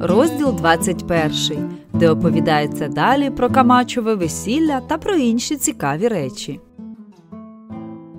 розділ 21, де оповідається далі про Камачове весілля та про інші цікаві речі.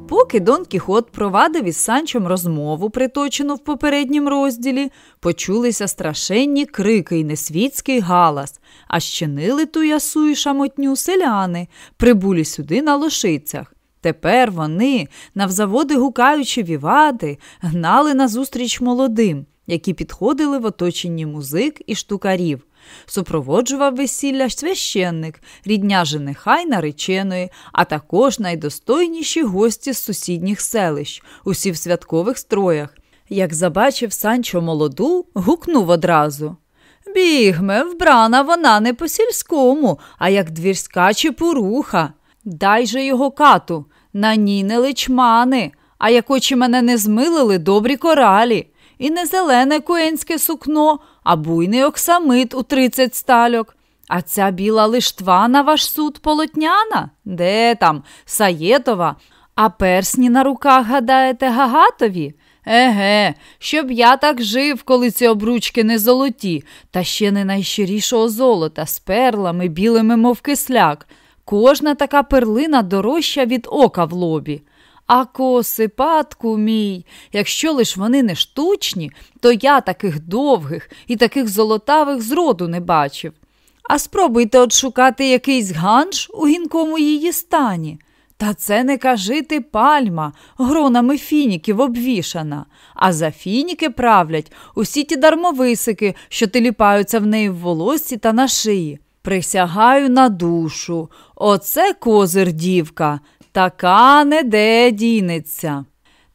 Поки Дон Кіхот провадив із Санчом розмову, приточену в попереднім розділі, почулися страшенні крики й несвітський галас, а щинили ту ясу і шамотню селяни, прибулі сюди на лошицях. Тепер вони, навзаводи гукаючи вівади, гнали назустріч молодим, які підходили в оточенні музик і штукарів. Супроводжував весілля священник, рідня жениха нареченої, а також найдостойніші гості з сусідніх селищ, усі в святкових строях. Як забачив Санчо молоду, гукнув одразу. Бігме, вбрана вона не по сільському, а як двірська чепуруха. Дай же його кату, на ній не личмани, а як очі мене не змилили добрі коралі і не зелене коенське сукно, а буйний оксамит у тридцять стальок. А ця біла лиштва на ваш суд полотняна? Де там? Саєтова? А персні на руках, гадаєте, гагатові? Еге, щоб я так жив, коли ці обручки не золоті, та ще не найщирішого золота, з перлами, білими, мов кисляк. Кожна така перлина дорожча від ока в лобі. А коси, патку мій, якщо лиш вони не штучні, то я таких довгих і таких золотавих зроду не бачив. А спробуйте отшукати якийсь ганж у гінкому її стані. Та це не кажити пальма, гронами фініків обвішана, а за фініки правлять усі ті дармовисики, що тиліпаються в неї в волосі та на шиї. Присягаю на душу. Оце козир дівка, така не де дінеться.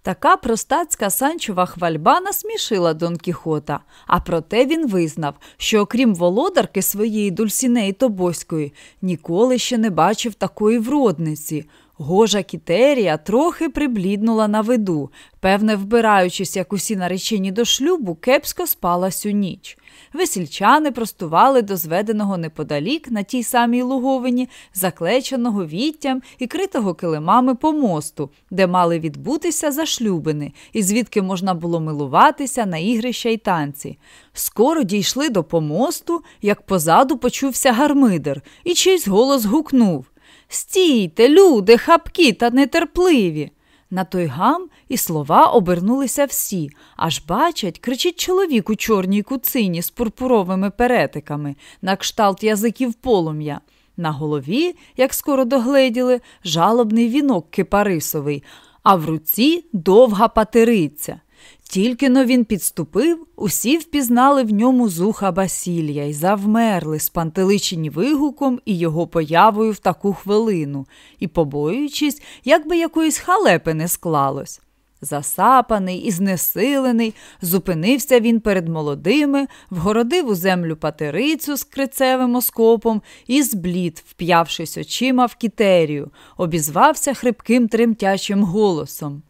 Така простацька санчова хвальба насмішила Дон Кіхота, а проте він визнав, що окрім володарки своєї Дульсінеї Тобоської, ніколи ще не бачив такої вродниці. Гожа Кітерія трохи прибліднула на виду, певне, вбираючись, як усі наречені до шлюбу, кепсько спала сю ніч. Весільчани простували до зведеного неподалік на тій самій луговині, заклеченого віттям і критого килимами помосту, де мали відбутися зашлюбини, і звідки можна було милуватися на ігрища й танці. Скоро дійшли до помосту, як позаду почувся гармидер, і чийсь голос гукнув Стійте, люди, хапкі та нетерпливі. На той гам і слова обернулися всі, аж бачать, кричить чоловік у чорній куцині з пурпуровими перетиками, на кшталт язиків полум'я. На голові, як скоро догледіли, жалобний вінок кипарисовий, а в руці довга патериця. Тільки но він підступив, усі впізнали в ньому зуха Басілія й завмерли, спантеличені вигуком і його появою в таку хвилину, і побоюючись, як би якоїсь халепи не склалось. Засапаний і знесилений, зупинився він перед молодими, вгородив у землю патерицю з крицевим оскопом і зблід, вп'явшись очима в кітерію, обізвався хрипким тремтячим голосом.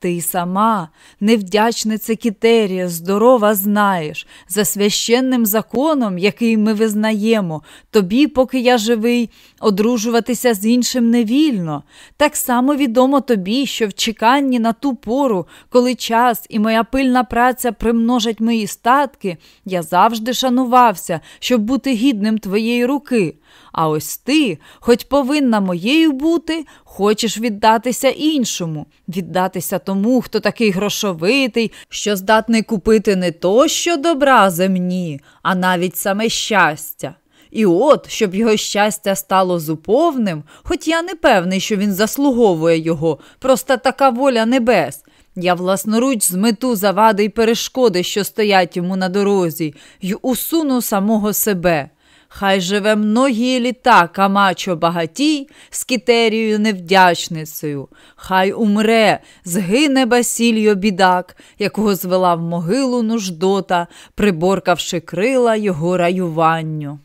Ти сама, невдячниця Кітерія, здорова знаєш, за священним законом, який ми визнаємо, тобі, поки я живий, одружуватися з іншим невільно. Так само відомо тобі, що в чеканні на ту пору, коли час і моя пильна праця примножать мої статки, я завжди шанувався, щоб бути гідним твоєї руки. А ось ти, хоч повинна моєю бути, хочеш віддатися іншому, віддатися тому, хто такий грошовитий, що здатний купити не то, що добра земні, а навіть саме щастя. І от, щоб його щастя стало зуповним, хоч я не певний, що він заслуговує його, просто така воля небес. Я власноруч змету завади й перешкоди, що стоять йому на дорозі, й усуну самого себе. Хай живе многії літа Камачо багатій з кітерією невдячницею, хай умре, згине Басільо бідак, якого звела в могилу нуждота, приборкавши крила його раюванню.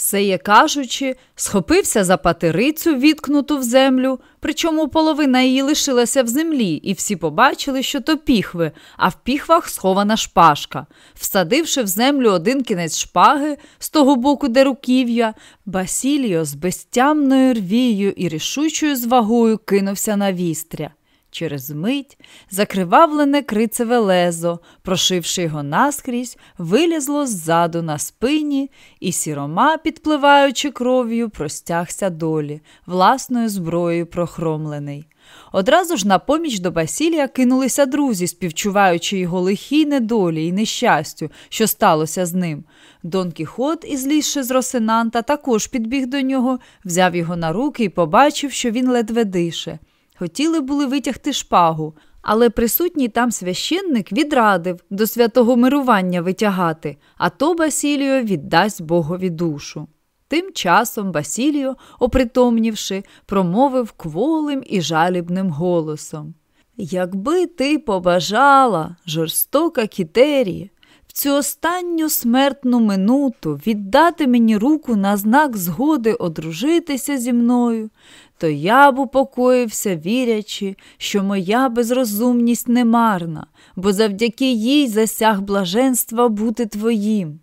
Сеє кажучи, схопився за патерицю, відкнуту в землю, причому половина її лишилася в землі, і всі побачили, що то піхви, а в піхвах схована шпажка. Всадивши в землю один кінець шпаги з того боку, де руків'я, Басіліо з безтямною рвією і рішучою звагою кинувся на вістря. Через мить закривавлене крицеве лезо, прошивши його наскрізь, вилізло ззаду на спині, і сірома, підпливаючи кров'ю, простягся долі, власною зброєю прохромлений. Одразу ж на поміч до Басілія кинулися друзі, співчуваючи його лихій недолі і нещастю, що сталося з ним. Дон Кіхот, ізлізши з Росинанта, також підбіг до нього, взяв його на руки і побачив, що він ледве дише. Хотіли були витягти шпагу, але присутній там священник відрадив до святого мирування витягати, а то Басіліо віддасть Богові душу. Тим часом Басіліо, опритомнівши, промовив кволим і жалібним голосом Якби ти побажала, жорстока кітерія, в цю останню смертну минуту віддати мені руку на знак згоди одружитися зі мною, то я б упокоївся, вірячи, що моя безрозумність не марна, бо завдяки їй засяг блаженства бути твоїм.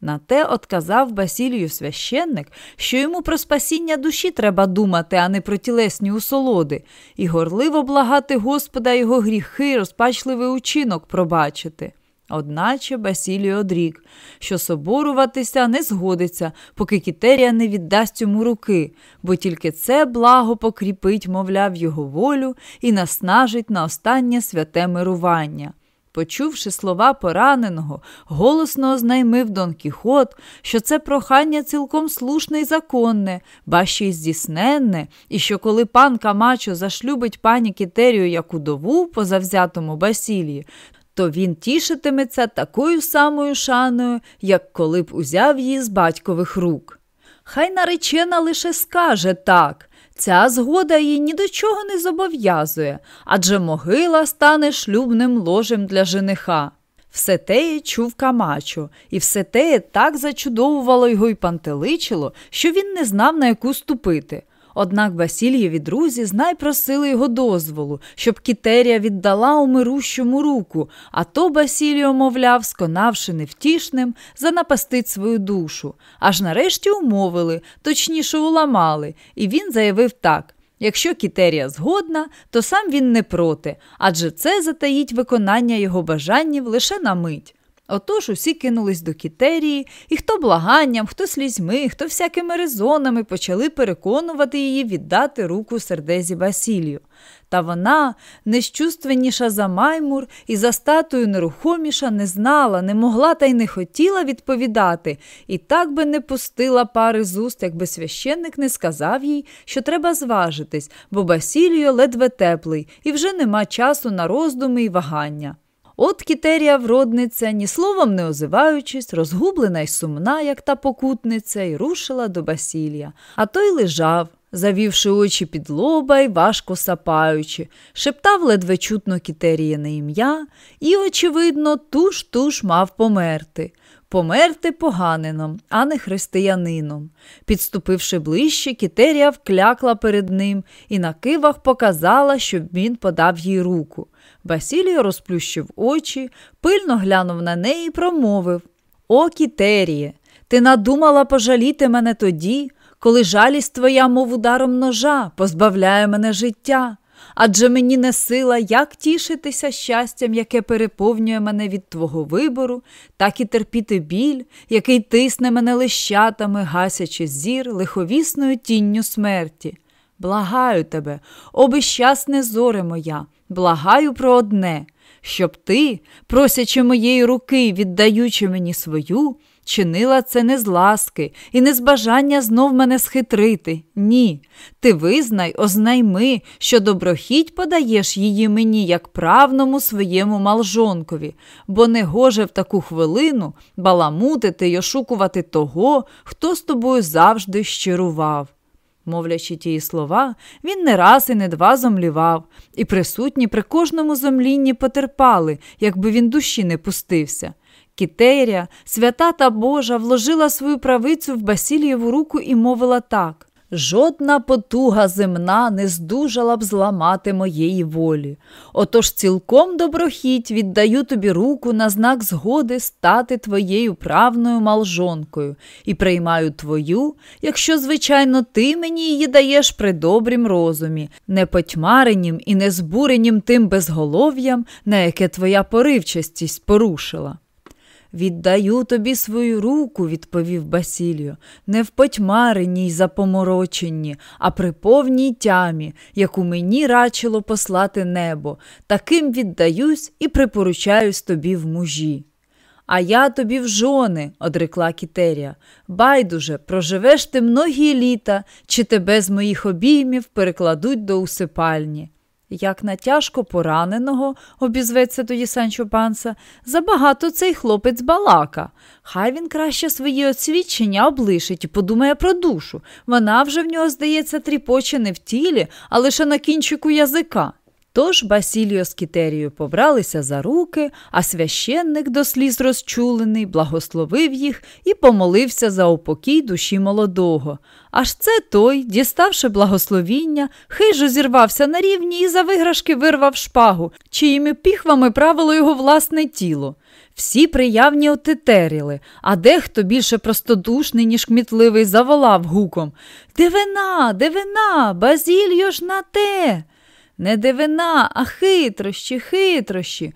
На те отказав Басілію священник, що йому про спасіння душі треба думати, а не про тілесні усолоди, і горливо благати Господа його гріхи, розпачливий учинок пробачити. Одначе Басілій одрік, що соборуватися не згодиться, поки Кітерія не віддасть йому руки, бо тільки це благо покріпить, мовляв, його волю і наснажить на останнє святе мирування. Почувши слова пораненого, голосно ознаймив Дон Кіхот, що це прохання цілком слушне й законне, ба ще й здійсненне, і що коли пан Камачо зашлюбить пані Кітерію як удову по завзятому Басілії, то він тішитиметься такою самою шаною, як коли б узяв її з батькових рук. Хай наречена лише скаже так. Ця згода її ні до чого не зобов'язує, адже могила стане шлюбним ложем для жениха. Все теє чув Камачо, і все теє так зачудовувало його й пантеличило, що він не знав, на яку ступити. Однак Васильєві друзі знай просили його дозволу, щоб Кітерія віддала умирущому руку, а то Басіліо, мовляв, сконавши невтішним, занапастить свою душу. Аж нарешті умовили, точніше уламали, і він заявив так. Якщо Кітерія згодна, то сам він не проти, адже це затаїть виконання його бажаннів лише на мить. Отож усі кинулись до кітерії, і хто благанням, хто слізьми, хто всякими резонами почали переконувати її віддати руку сердезі Басілію. Та вона, нещувственніша за маймур і за статую нерухоміша, не знала, не могла та й не хотіла відповідати, і так би не пустила пари з уст, якби священник не сказав їй, що треба зважитись, бо Басіліо ледве теплий, і вже нема часу на роздуми і вагання. От кітерія вродниця, ні словом не озиваючись, розгублена й сумна, як та покутниця, й рушила до Басілія. А той лежав, завівши очі під лоба й важко сапаючи, шептав ледве чутно кітерієне ім'я і, очевидно, туж туж мав померти. Померти поганином, а не християнином. Підступивши ближче, кітерія вклякла перед ним і на кивах показала, щоб він подав їй руку. Басілій розплющив очі, пильно глянув на неї і промовив О, Кітеріє, ти надумала пожаліти мене тоді, коли жалість твоя, мов ударом ножа, позбавляє мене життя. Адже мені не сила як тішитися щастям, яке переповнює мене від твого вибору, так і терпіти біль, який тисне мене лищатами, гасячи зір лиховісною тінню смерті. Благаю тебе, оби щасне зоре моя, благаю про одне, щоб ти, просячи моєї руки, віддаючи мені свою, чинила це не з ласки і не з бажання знов мене схитрити. Ні. Ти визнай, ознайми, що доброхідь подаєш її мені як правному своєму малжонкові, бо не гоже в таку хвилину баламутити й ошукувати того, хто з тобою завжди щирував. Мовлячи ті слова, він не раз і не два зомлівав, і присутні при кожному зомлінні потерпали, якби він душі не пустився. Кітерія, свята та Божа, вложила свою правицю в Басілієву руку і мовила так Жодна потуга земна не здужала б зламати моєї волі. Отож цілком доброхіть віддаю тобі руку на знак згоди стати твоєю правною малжонкою і приймаю твою, якщо, звичайно, ти мені її даєш при добрім розумі, не потьмаренім і не збуренім тим безголов'ям, на яке твоя поривчастість порушила. Віддаю тобі свою руку, відповів Басіліо, не в потьмаренні й запомороченні, а при повній тямі, яку мені рачило послати небо, таким віддаюсь і припоручаюсь тобі в мужі. А я тобі в жони, одрекла Кітерія. Байдуже, проживеш ти многі літа, чи тебе з моїх обіймів перекладуть до усипальні як на тяжко пораненого, обізветься тоді Санчо Панса, забагато цей хлопець балака. Хай він краще свої освідчення облишить і подумає про душу. Вона вже в нього, здається, тріпоче не в тілі, а лише на кінчику язика. Тож Басіліо з Кітерією побралися за руки, а священник до сліз розчулений, благословив їх і помолився за упокій душі молодого. Аж це той, діставши благословіння, хижо зірвався на рівні і за виграшки вирвав шпагу, чиїми піхвами правило його власне тіло. Всі приявні отетеріли, а дехто більше простодушний, ніж кмітливий, заволав гуком Дивина, дивина, базільо ж на те. Не дивина, а хитрощі, хитрощі.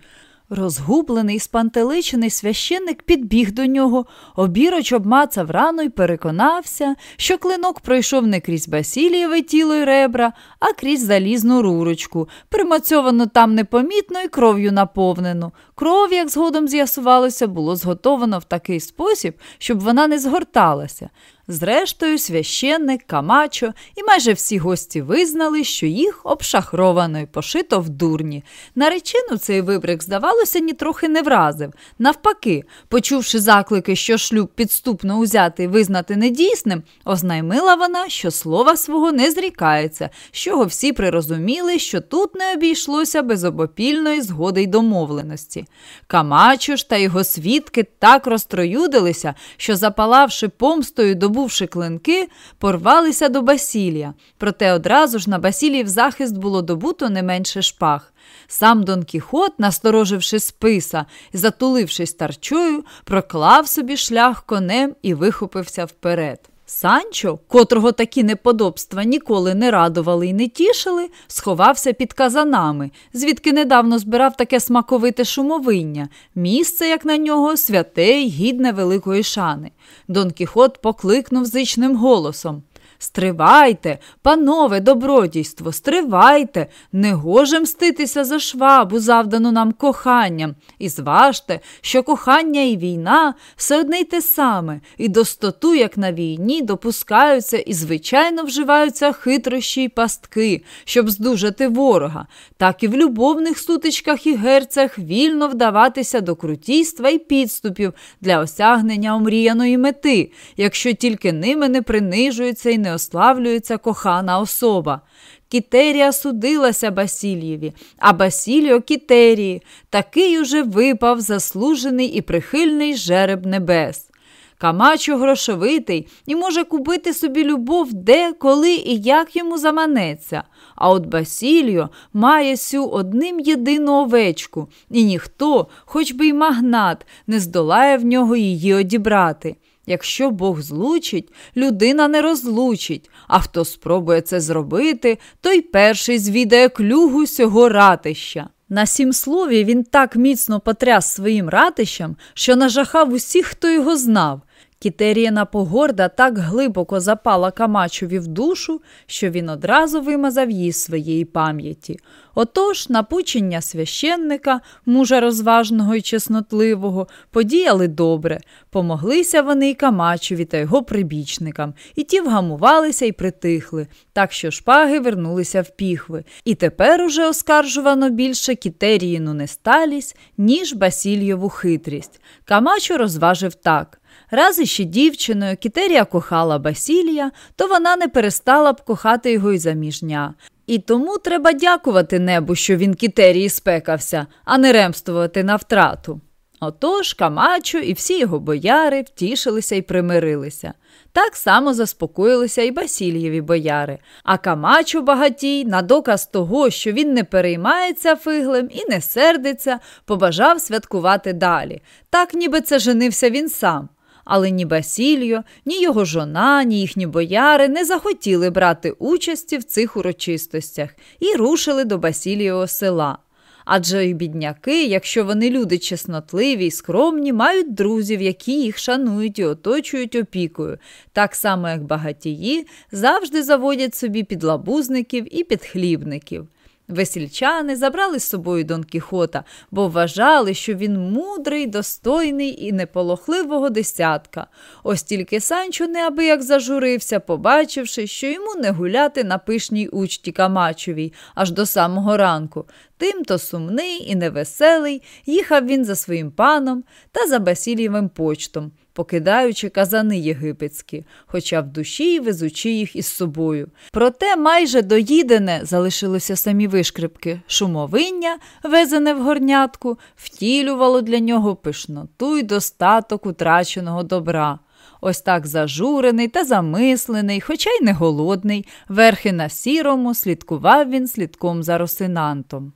Розгублений, спантеличений священник підбіг до нього, обіроч обмацав рану і переконався, що клинок пройшов не крізь Басілієве тіло й ребра, а крізь залізну рурочку, примацьовану там непомітно і кров'ю наповнену. Кров, як згодом з'ясувалося, було зготовано в такий спосіб, щоб вона не згорталася. Зрештою, священник, Камачо і майже всі гості визнали, що їх обшахровано й пошито в дурні. Наречину цей вибрик, здавалося, нітрохи не вразив. Навпаки, почувши заклики, що шлюб підступно узяти і визнати недійсним, ознаймила вона, що слова свого не зрікається, з чого всі прирозуміли, що тут не обійшлося без обопільної згоди й домовленості. Камачо ж та його свідки так розтроюдилися, що, запалавши помстою до здобувши клинки, порвалися до Басілія. Проте одразу ж на Басіліїв захист було добуто не менше шпаг. Сам Дон Кіхот, настороживши списа і затулившись тарчою, проклав собі шлях конем і вихопився вперед. Санчо, котрого такі неподобства ніколи не радували і не тішили, сховався під казанами, звідки недавно збирав таке смаковите шумовиння, місце, як на нього, святе й гідне великої шани. Дон Кіхот покликнув зичним голосом Стривайте, панове добродійство, стривайте, не гоже мститися за швабу, завдану нам коханням, і зважте, що кохання і війна все одне й те саме, і достоту, як на війні, допускаються і, звичайно, вживаються хитрощі й пастки, щоб здужати ворога, так і в любовних сутичках і герцях вільно вдаватися до крутійства і підступів для осягнення омріяної мети, якщо тільки ними не принижується і не ославлюється кохана особа. Кітерія судилася Басілієві, а Басіліо Кітерії такий уже випав заслужений і прихильний жереб небес. Камачо грошовитий і може купити собі любов де, коли і як йому заманеться. А от Басіліо має сю одним єдину овечку, і ніхто, хоч би й магнат, не здолає в нього її одібрати. Якщо Бог злучить, людина не розлучить, а хто спробує це зробити, той перший звідає клюгу сього ратища. На сім слові він так міцно потряс своїм ратищем, що нажахав усіх, хто його знав, Кітерієна погорда так глибоко запала Камачові в душу, що він одразу вимазав її з своєї пам'яті. Отож, напучення священника, мужа розважного і чеснотливого, подіяли добре, помоглися вони й Камачові та його прибічникам, і ті вгамувалися і притихли, так що шпаги вернулися в піхви. І тепер уже оскаржувано більше Кітеріїну несталість, ніж Басільєву хитрість. Камачо розважив так. Раз іще дівчиною Кітерія кохала Басілія, то вона не перестала б кохати його й заміжня. І тому треба дякувати небу, що він Кітерії спекався, а не ремствувати на втрату. Отож Камачо і всі його бояри втішилися і примирилися. Так само заспокоїлися і Басільєві бояри, а Камачо багатій, на доказ того, що він не переймається фиглем і не сердиться, побажав святкувати далі. Так, ніби це женився він сам. Але ні Басільо, ні його жона, ні їхні бояри не захотіли брати участі в цих урочистостях і рушили до Басілієвого села. Адже й бідняки, якщо вони люди чеснотливі й скромні, мають друзів, які їх шанують і оточують опікою, так само, як багатії завжди заводять собі підлабузників і підхлібників. Весільчани забрали з собою Дон Кіхота, бо вважали, що він мудрий, достойний і неполохливого десятка. Ось тільки Санчо неабияк зажурився, побачивши, що йому не гуляти на пишній учті Камачовій аж до самого ранку. Тимто сумний і невеселий їхав він за своїм паном та за Басілєвим почтом покидаючи казани єгипетські, хоча в душі везучи їх із собою. Проте майже доїдене залишилося самі вишкрипки. Шумовиння, везене в горнятку, втілювало для нього пишноту й достаток утраченого добра. Ось так зажурений та замислений, хоча й не голодний, верхи на сірому, слідкував він слідком за росинантом.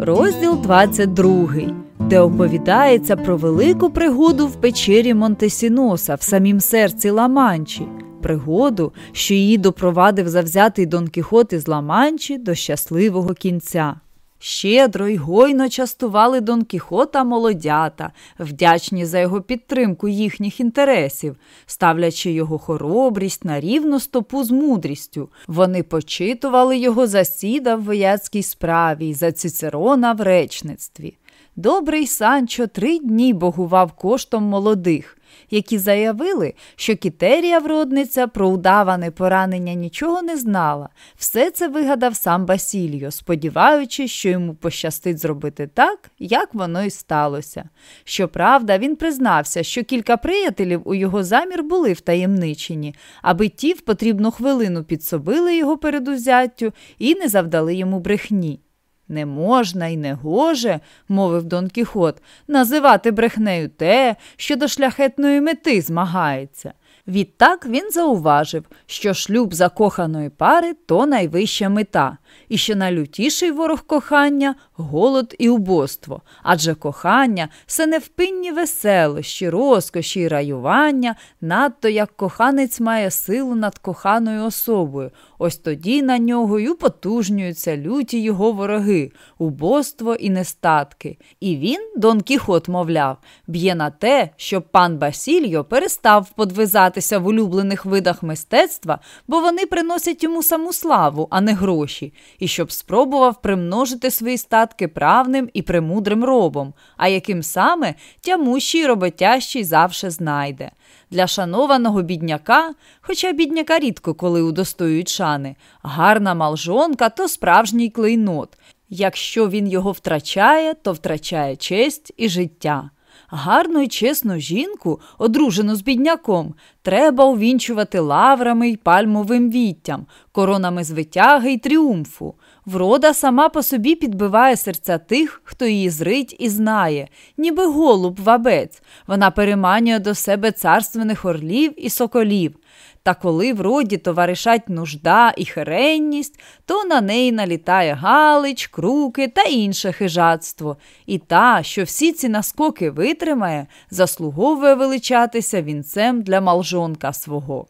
Розділ 22 де оповідається про велику пригоду в печері Монтесіноса в самім серці Ламанчі, пригоду, що її допровадив завзятий Дон Кіхот із Ламанчі до щасливого кінця. Щедро й гойно частували Дон Кіхота молодята, вдячні за його підтримку їхніх інтересів, ставлячи його хоробрість на рівну стопу з мудрістю. Вони почитували його засіда в вояцькій справі й за цицерона в речництві. Добрий Санчо три дні богував коштом молодих, які заявили, що кітерія вродниця про удаване поранення нічого не знала. Все це вигадав сам Басільо, сподіваючись, що йому пощастить зробити так, як воно й сталося. Щоправда, він признався, що кілька приятелів у його замір були втаємничені, аби ті в потрібну хвилину підсобили його перед узяттю і не завдали йому брехні. Не можна і не гоже, мовив Дон Кіхот, називати брехнею те, що до шляхетної мети змагається. Відтак він зауважив, що шлюб закоханої пари то найвища мета, і що найлютіший ворог кохання голод і убоство, адже кохання це невпинні веселощі, розкоші й раювання, надто як коханець має силу над коханою особою. Ось тоді на нього й употужнюються люті його вороги, убоство і нестатки. І він, Дон Кіхот, мовляв, б'є на те, щоб пан Басільо перестав подвизатися в улюблених видах мистецтва, бо вони приносять йому саму славу, а не гроші, і щоб спробував примножити свої статки правним і премудрим робом, а яким саме тямущий роботящий завше знайде. Для шанованого бідняка, хоча бідняка рідко коли удостоюють шани, гарна малжонка то справжній клейнот. Якщо він його втрачає, то втрачає честь і життя. Гарну і чесну жінку, одружену з бідняком, треба увінчувати лаврами й пальмовим віттям, коронами звитяги й тріумфу. Врода сама по собі підбиває серця тих, хто її зрить і знає, ніби голуб вабець. Вона переманює до себе царственних орлів і соколів. Та коли в роді товаришать нужда і херенність, то на неї налітає галич, круки та інше хижацтво. І та, що всі ці наскоки витримає, заслуговує величатися вінцем для малжонка свого.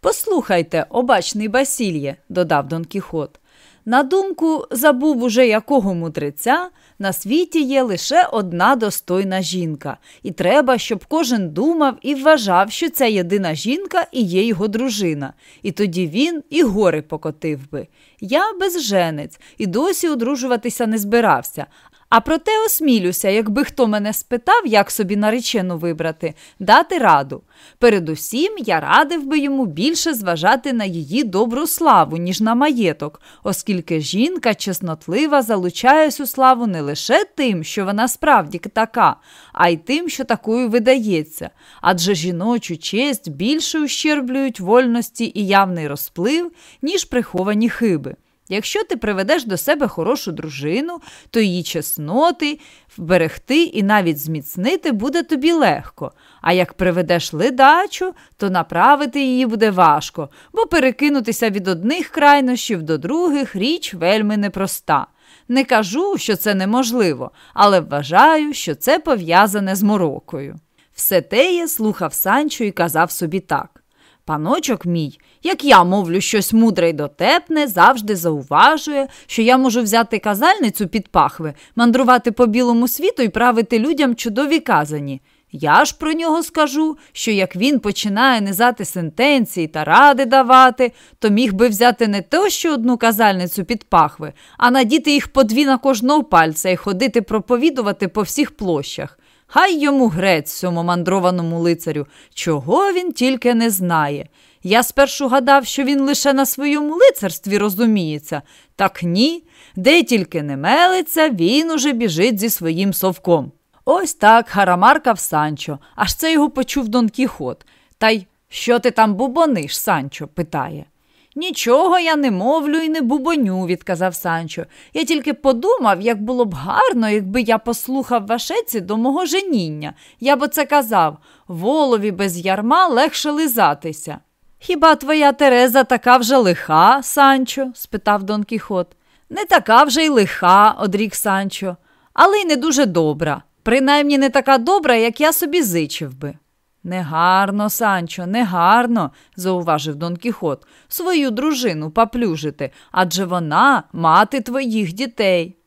Послухайте, обачний Басільє, додав Дон Кіхот. На думку забув уже якого мудреця, на світі є лише одна достойна жінка, і треба, щоб кожен думав і вважав, що ця єдина жінка і є його дружина. І тоді він і гори покотив би. Я безженець і досі одружуватися не збирався, а проте осмілюся, якби хто мене спитав, як собі наречену вибрати, дати раду. Передусім, я радив би йому більше зважати на її добру славу, ніж на маєток, оскільки жінка чеснотлива залучає цю славу не лише тим, що вона справді така, а й тим, що такою видається. Адже жіночу честь більше ущерблюють вольності і явний розплив, ніж приховані хиби. Якщо ти приведеш до себе хорошу дружину, то її чесноти вберегти і навіть зміцнити буде тобі легко. А як приведеш ледачу, то направити її буде важко, бо перекинутися від одних крайнощів до других річ вельми непроста. Не кажу, що це неможливо, але вважаю, що це пов'язане з морокою. Все те я слухав Санчо і казав собі так. Паночок мій, як я мовлю щось мудре й дотепне, завжди зауважує, що я можу взяти казальницю під пахви, мандрувати по білому світу і правити людям чудові казані. Я ж про нього скажу, що як він починає низати сентенції та ради давати, то міг би взяти не то що одну казальницю під пахви, а надіти їх по дві на кожного пальця і ходити проповідувати по всіх площах. Хай йому грець, цьому мандрованому лицарю, чого він тільки не знає. Я спершу гадав, що він лише на своєму лицарстві розуміється, так ні, де тільки не мелиться, він уже біжить зі своїм совком. Ось так харамаркав Санчо, аж це його почув Дон Кіхот. Та й що ти там бубониш, Санчо? питає. Нічого я не мовлю і не бубоню, відказав Санчо. Я тільки подумав, як було б гарно, якби я послухав вашеці до мого женіння. Я б оце казав волові без ярма легше лизатися. Хіба твоя Тереза така вже лиха, Санчо? спитав Дон Кіхот. Не така вже й лиха, одрік Санчо, але й не дуже добра. Принаймні не така добра, як я собі зичив би. Негарно, Санчо, негарно, зауважив Дон Кіхот, свою дружину поплюжити, адже вона мати твоїх дітей.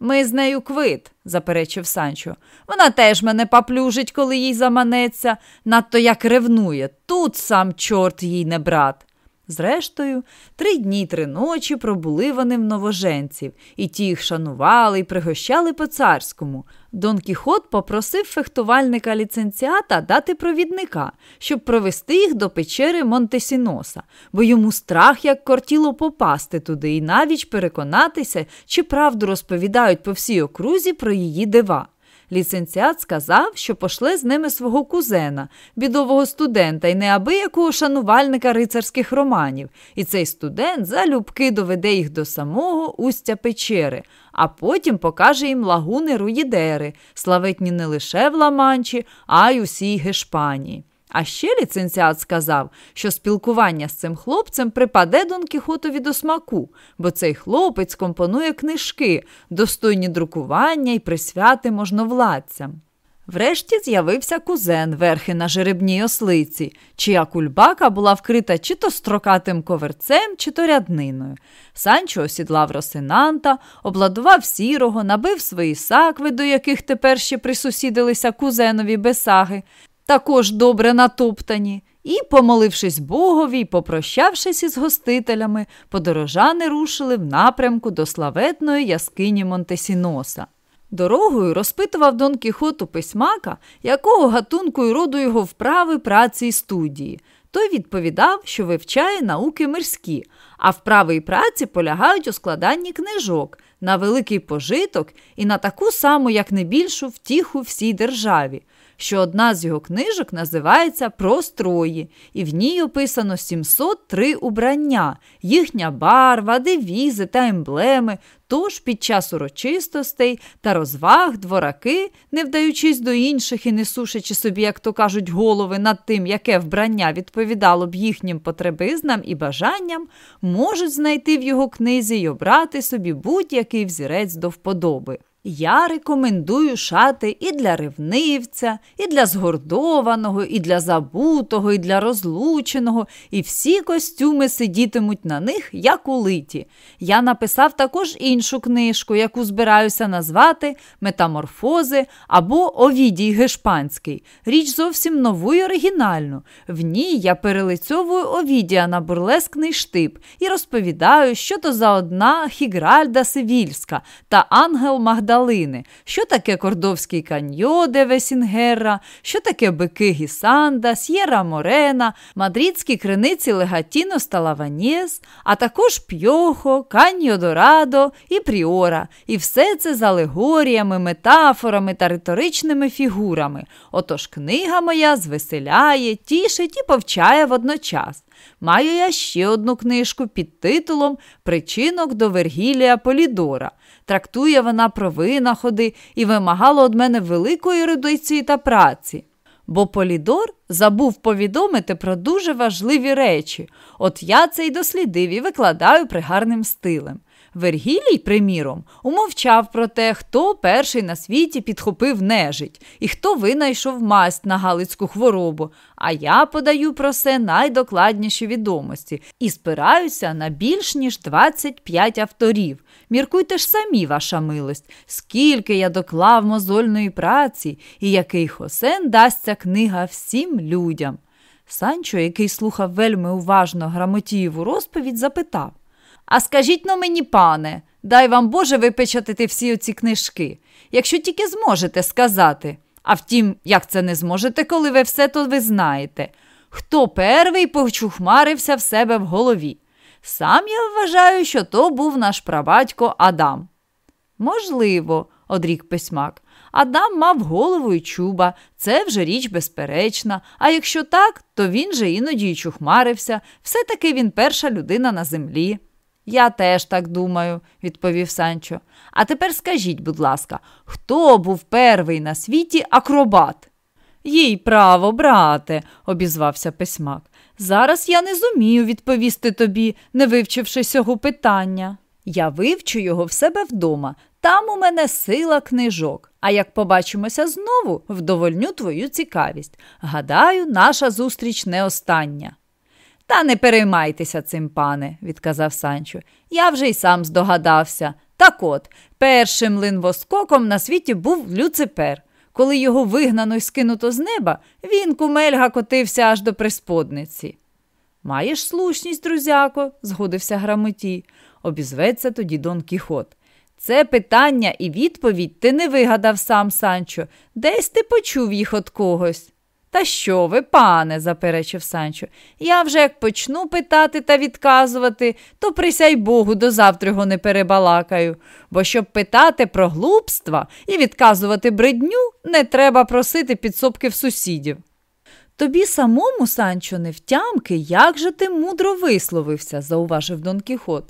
Ми з нею квит, заперечив Санчо. Вона теж мене поплюжить, коли їй заманеться, надто як ревнує. Тут сам чорт їй не брат. Зрештою, три дні й три ночі пробули вони в новоженців, і ті їх шанували і пригощали по царському. Дон Кіхот попросив фехтувальника ліцензіата дати провідника, щоб провести їх до печери Монтесіноса, бо йому страх як кортіло попасти туди і навіть переконатися, чи правду розповідають по всій окрузі про її дива. Ліцензіат сказав, що пошле з ними свого кузена, бідового студента і неабиякого шанувальника рицарських романів, і цей студент залюбки доведе їх до самого устя печери, а потім покаже їм лагуни Руїдери, славетні не лише в Ла-Манчі, а й усій Гешпанії. А ще ліцензіат сказав, що спілкування з цим хлопцем припаде Дон Кіхотові до смаку, бо цей хлопець компонує книжки, достойні друкування і присвяти можновладцям. Врешті з'явився кузен верхи на жеребній ослиці, чия кульбака була вкрита чи то строкатим коверцем, чи то рядниною. Санчо осідлав росинанта, обладував сірого, набив свої сакви, до яких тепер ще присусідилися кузенові бесаги також добре натоптані, і, помолившись Богові й попрощавшись із гостителями, подорожани рушили в напрямку до славетної яскині Монтесіноса. Дорогою розпитував Дон Кіхот у письмака, якого гатунку й роду його вправи праці й студії. Той відповідав, що вивчає науки мирські, а вправи й праці полягають у складанні книжок на великий пожиток і на таку саму, як не більшу, втіху всій державі що одна з його книжок називається Про строї, і в ній описано 703 убрання, їхня барва, девізи та емблеми. Тож під час урочистостей та розваг двораки, не вдаючись до інших і не сушачи собі, як то кажуть, голови над тим, яке вбрання відповідало б їхнім потребизнам і бажанням, можуть знайти в його книзі й обрати собі будь-який взірець до вподоби. Я рекомендую шати і для ревнивця, і для згордованого, і для забутого, і для розлученого, і всі костюми сидітимуть на них, як у литі. Я написав також іншу книжку, яку збираюся назвати Метаморфози або Овідій Гешпанський. Річ зовсім нову і оригінальну. В ній я перелицьовую Овідія на бурлескний штип і розповідаю, що то за одна Хігральда Сивільська та Ангел Магдалина. Калини, що таке Кордовський каньйо де Весінгерра, що таке бики Гісанда, С'єра Морена, мадридські криниці Легатіно Сталаванєс, а також Пьохо, Каньо Дорадо і Пріора. І все це з алегоріями, метафорами та риторичними фігурами. Отож книга моя звеселяє, тішить і повчає водночас. Маю я ще одну книжку під титулом Причинок до Вергілія Полідора. Трактує вона про винаходи і вимагала від мене великої ерудиції та праці. Бо Полідор забув повідомити про дуже важливі речі. От я це й дослідив і викладаю пригарним стилем. Вергілій, приміром, умовчав про те, хто перший на світі підхопив нежить і хто винайшов масть на галицьку хворобу. А я подаю про це найдокладніші відомості і спираюся на більш ніж 25 авторів. Міркуйте ж самі, ваша милость, скільки я доклав мозольної праці і який хосен дасться книга всім людям. Санчо, який слухав вельми уважно Грамотієву розповідь, запитав а скажіть но мені, пане, дай вам Боже випечатати всі оці книжки, якщо тільки зможете сказати. А втім, як це не зможете, коли ви все то ви знаєте. Хто первий почухмарився в себе в голові? Сам я вважаю, що то був наш прабатько Адам. Можливо, одрік письмак. Адам мав голову і чуба, це вже річ безперечна, а якщо так, то він же іноді й чухмарився, все таки він перша людина на землі. Я теж так думаю, відповів Санчо. А тепер скажіть, будь ласка, хто був перший на світі акробат? Їй право, брате, обізвався письмак. Зараз я не зумію відповісти тобі, не вивчивши цього питання. Я вивчу його в себе вдома. Там у мене сила книжок. А як побачимося знову, вдовольню твою цікавість. Гадаю, наша зустріч не остання. Та не переймайтеся цим, пане, відказав Санчо. Я вже й сам здогадався. Так от, першим линвоскоком на світі був Люципер. Коли його вигнано й скинуто з неба, він кумельга котився аж до присподниці. Маєш слушність, друзяко, згодився грамотій. Обізветься тоді Дон Кіхот. Це питання і відповідь ти не вигадав сам, Санчо, десь ти почув їх от когось. Та що ви, пане, заперечив Санчо, я вже як почну питати та відказувати, то присяй Богу, до завтра його не перебалакаю, бо щоб питати про глупства і відказувати бридню, не треба просити підсобки в сусідів. Тобі самому, Санчо, не втямки, як же ти мудро висловився, зауважив Дон Кіхот.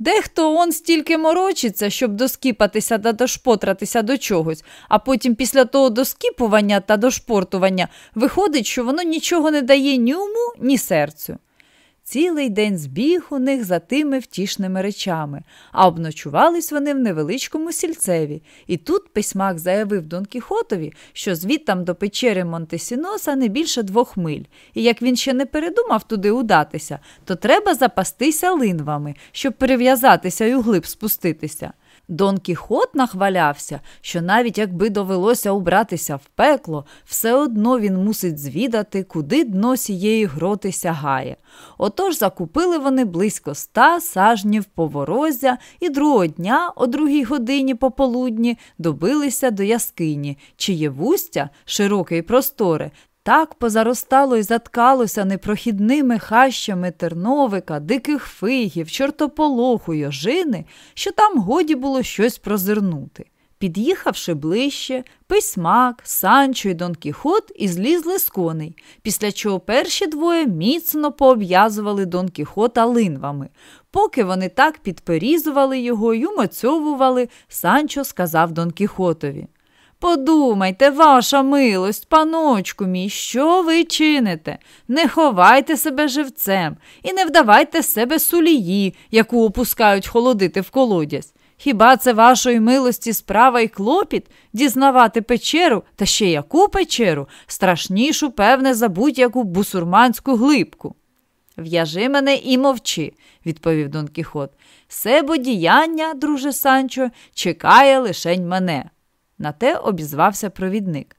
Дехто он стільки морочиться, щоб доскіпатися та дошпотратися до чогось, а потім після того доскіпування та дошпортування виходить, що воно нічого не дає ні уму, ні серцю. Цілий день збіг у них за тими втішними речами, а обночувались вони в невеличкому сільцеві. І тут письмак заявив Дон Кіхотові, що звідтам до печери Монтесіноса не більше двох миль, і як він ще не передумав туди удатися, то треба запастися линвами, щоб перев'язатися і углиб спуститися. Дон Кіхот нахвалявся, що навіть якби довелося убратися в пекло, все одно він мусить звідати, куди дно сієї гроти сягає. Отож закупили вони близько ста сажнів поворозя і другого дня, о другій годині пополудні, добилися до яскині, чиє вустя, широке й просторе, так позаростало і заткалося непрохідними хащами терновика, диких фигів, чортополоху й ожини, що там годі було щось прозирнути. Під'їхавши ближче, письмак, Санчо й Дон Кіхот і злізли з коней, після чого перші двоє міцно пообв'язували Дон Кіхота линвами. Поки вони так підперізували його й умоцьовували, Санчо сказав Дон Кіхотові Подумайте, ваша милость, паночку мій, що ви чините? Не ховайте себе живцем і не вдавайте себе сулії, яку опускають холодити в колодязь. Хіба це вашої милості справа й клопіт дізнавати печеру, та ще яку печеру, страшнішу, певне, за будь-яку бусурманську глибку? В'яжи мене і мовчи, відповів Дон Кіхот. Себо діяння, друже Санчо, чекає лишень мене. На те обізвався провідник.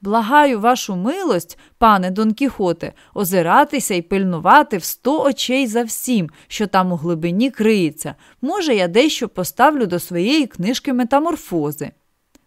Благаю вашу милость, пане Дон Кіхоте, озиратися і пильнувати в сто очей за всім, що там у глибині криється. Може, я дещо поставлю до своєї книжки метаморфози.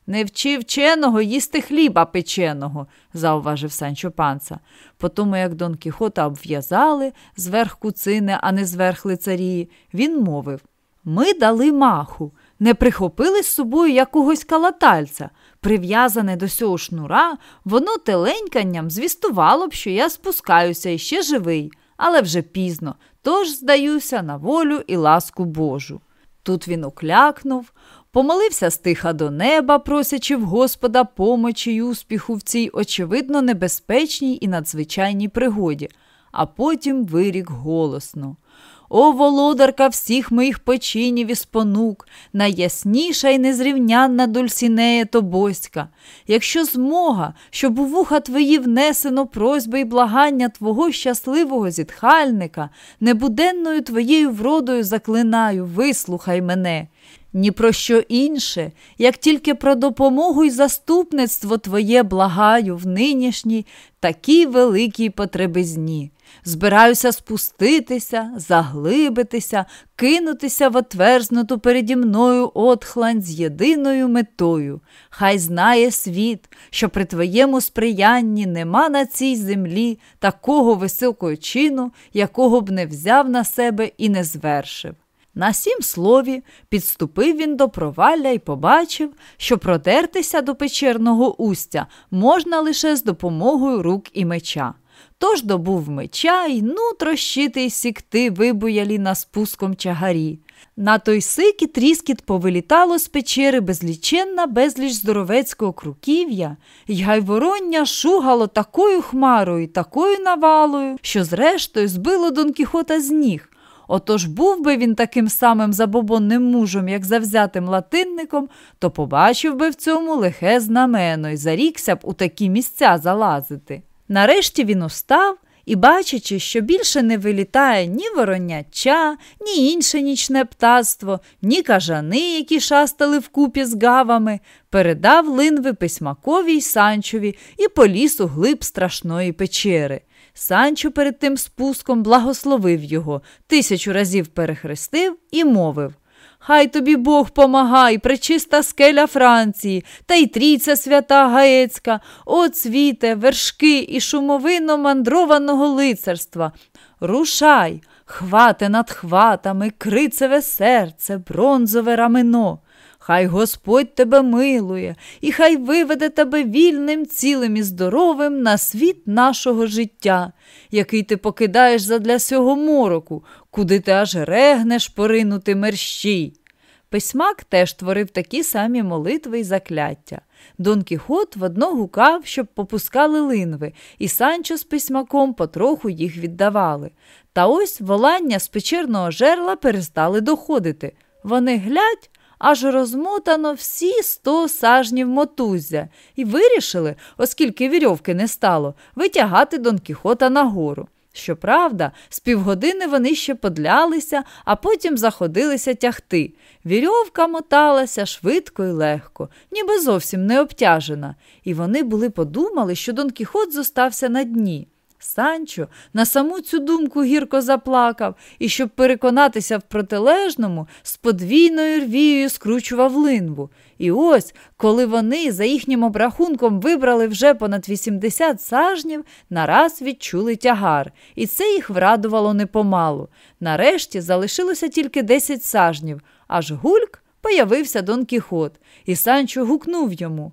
Не вчи вченого їсти хліба печеного, зауважив Санчо панца. Потому як Дон Кіхота обв'язали зверх куцини, а не зверх лицарії, він мовив Ми дали маху не прихопили з собою якогось калатальця. Прив'язане до сього шнура, воно теленьканням звістувало б, що я спускаюся і ще живий. але вже пізно, тож здаюся на волю і ласку Божу. Тут він уклякнув, помолився стиха до неба, просячи в Господа помочі й успіху в цій, очевидно, небезпечній і надзвичайній пригоді, а потім вирік голосно. О, володарка всіх моїх печінів і спонук, найясніша і незрівнянна Дульсінея Тобоська, якщо змога, щоб у вуха твої внесено просьби і благання твого щасливого зітхальника, небуденною твоєю вродою заклинаю, вислухай мене. Ні про що інше, як тільки про допомогу і заступництво Твоє благаю в нинішній такій великій потребизні. Збираюся спуститися, заглибитися, кинутися в отверзнуту переді мною отхлань з єдиною метою. Хай знає світ, що при твоєму сприянні нема на цій землі такого високого чину, якого б не взяв на себе і не звершив. На сім слові підступив він до провалля і побачив, що протертися до печерного устя можна лише з допомогою рук і меча. Тож добув меча і ну трощити й сікти вибуялі на спуском чагарі. На той сики тріскіт повилітало з печери безліченна безліч здоровецького круків'я, й гайвороння шугало такою хмарою, такою навалою, що зрештою збило Дон Кіхота з ніг. Отож був би він таким самим забобонним мужем, як завзятим латинником, то побачив би в цьому лихе знамено і зарікся б у такі місця залазити. Нарешті він устав і, бачачи, що більше не вилітає ні вороняча, ні інше нічне птаство, ні кажани, які шастали вкупі з гавами, передав линви письмакові й санчові і поліз у глиб страшної печери. Санчо перед тим спуском благословив його, тисячу разів перехрестив і мовив Хай тобі Бог помагай, пречиста скеля Франції, та й трійця свята Гаецька, о цвіте, вершки і шумовино мандрованого лицарства. Рушай, хвате над хватами, крицеве серце, бронзове рамено. Хай Господь тебе милує, і хай виведе тебе вільним, цілим і здоровим на світ нашого життя, який ти покидаєш задля сього мороку, куди ти аж регнеш поринути мерщій. Письмак теж творив такі самі молитви й закляття. Дон Кіхот водно гукав, щоб попускали линви, і Санчо з письмаком потроху їх віддавали. Та ось волання з печерного жерла перестали доходити. Вони глядь, аж розмотано всі сто сажнів мотуззя, і вирішили, оскільки вірьовки не стало, витягати Дон Кіхота нагору. Щоправда, з півгодини вони ще подлялися, а потім заходилися тягти. Вірьовка моталася швидко і легко, ніби зовсім не обтяжена, і вони були подумали, що Дон Кіхот зостався на дні. Санчо на саму цю думку гірко заплакав і, щоб переконатися в протилежному, з подвійною рвією скручував линву. І ось, коли вони, за їхнім обрахунком, вибрали вже понад 80 сажнів, нараз відчули тягар, і це їх врадувало непомалу. Нарешті залишилося тільки 10 сажнів, аж гульк появився Дон Кіхот, і Санчо гукнув йому.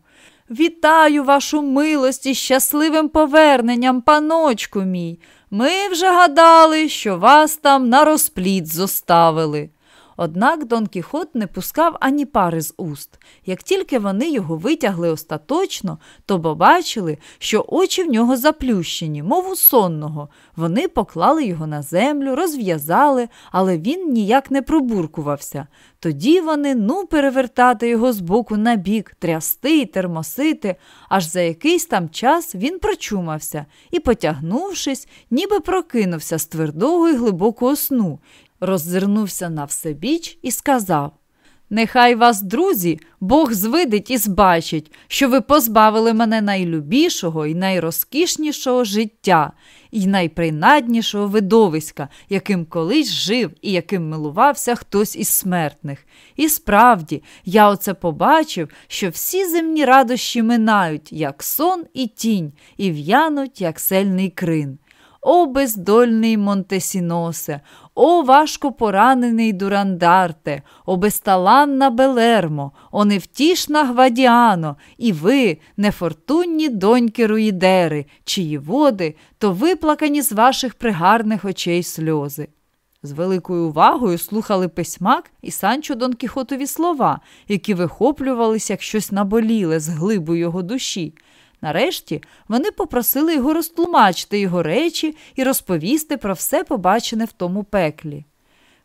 Вітаю вашу милость із щасливим поверненням, паночку мій. Ми вже гадали, що вас там на розпліт зоставили. Однак Дон Кіхот не пускав ані пари з уст. Як тільки вони його витягли остаточно, то побачили, що очі в нього заплющені, мов у сонного. Вони поклали його на землю, розв'язали, але він ніяк не пробуркувався. Тоді вони ну перевертати його з боку на бік, трясти й термосити, аж за якийсь там час він прочумався і, потягнувшись, ніби прокинувся з твердого і глибокого сну роззирнувся на всебіч і сказав Нехай вас, друзі, Бог звидить і збачить, що ви позбавили мене найлюбішого і найрозкішнішого життя, і найпринаднішого видовиська, яким колись жив і яким милувався хтось із смертних. І справді, я оце побачив, що всі земні радощі минають, як сон і тінь, і в'януть, як сельний крин. О, бездольний Монтесіносе, о важко поранений Дурандарте, о безталанна Белермо, о невтішна Гвадіано, і ви, нефортунні доньки Руїдери, чиї води, то виплакані з ваших пригарних очей сльози. З великою увагою слухали письмак і Санчо Дон Кіхотові слова, які вихоплювалися як щось наболіле з глибу його душі. Нарешті вони попросили його розтлумачити його речі і розповісти про все побачене в тому пеклі.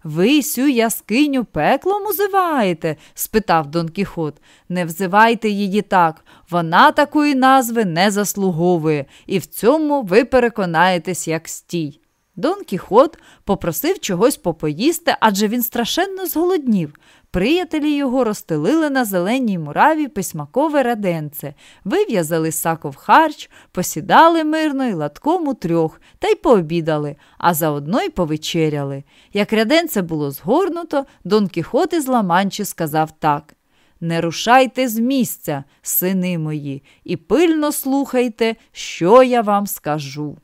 Ви сю яскиню пеклом узиваєте? спитав Дон Кіхот. Не взивайте її так, вона такої назви не заслуговує, і в цьому ви переконаєтесь, як стій. Дон Кіхот попросив чогось попоїсти, адже він страшенно зголоднів. Приятелі його розстелили на зеленій мураві письмакове раденце, вив'язали саков харч, посідали мирно і латком у трьох та й пообідали, а заодно й повечеряли. Як ряденце було згорнуто, Дон Кіхот із Ламанчі сказав так. Не рушайте з місця, сини мої, і пильно слухайте, що я вам скажу.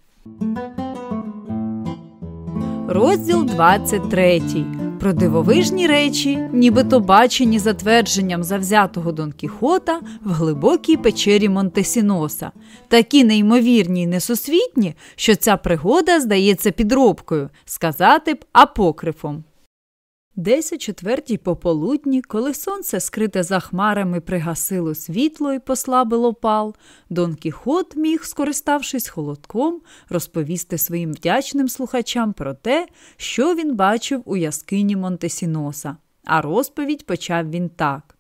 Розділ 23. Про дивовижні речі, нібито бачені затвердженням завзятого Дон Кіхота в глибокій печері Монтесіноса, такі неймовірні й несусвітні, що ця пригода здається підробкою, сказати б апокрифом. Десь о четвертій пополудні, коли сонце, скрите за хмарами, пригасило світло і послабило пал, Дон Кіхот міг, скориставшись холодком, розповісти своїм вдячним слухачам про те, що він бачив у яскині Монтесіноса. А розповідь почав він так.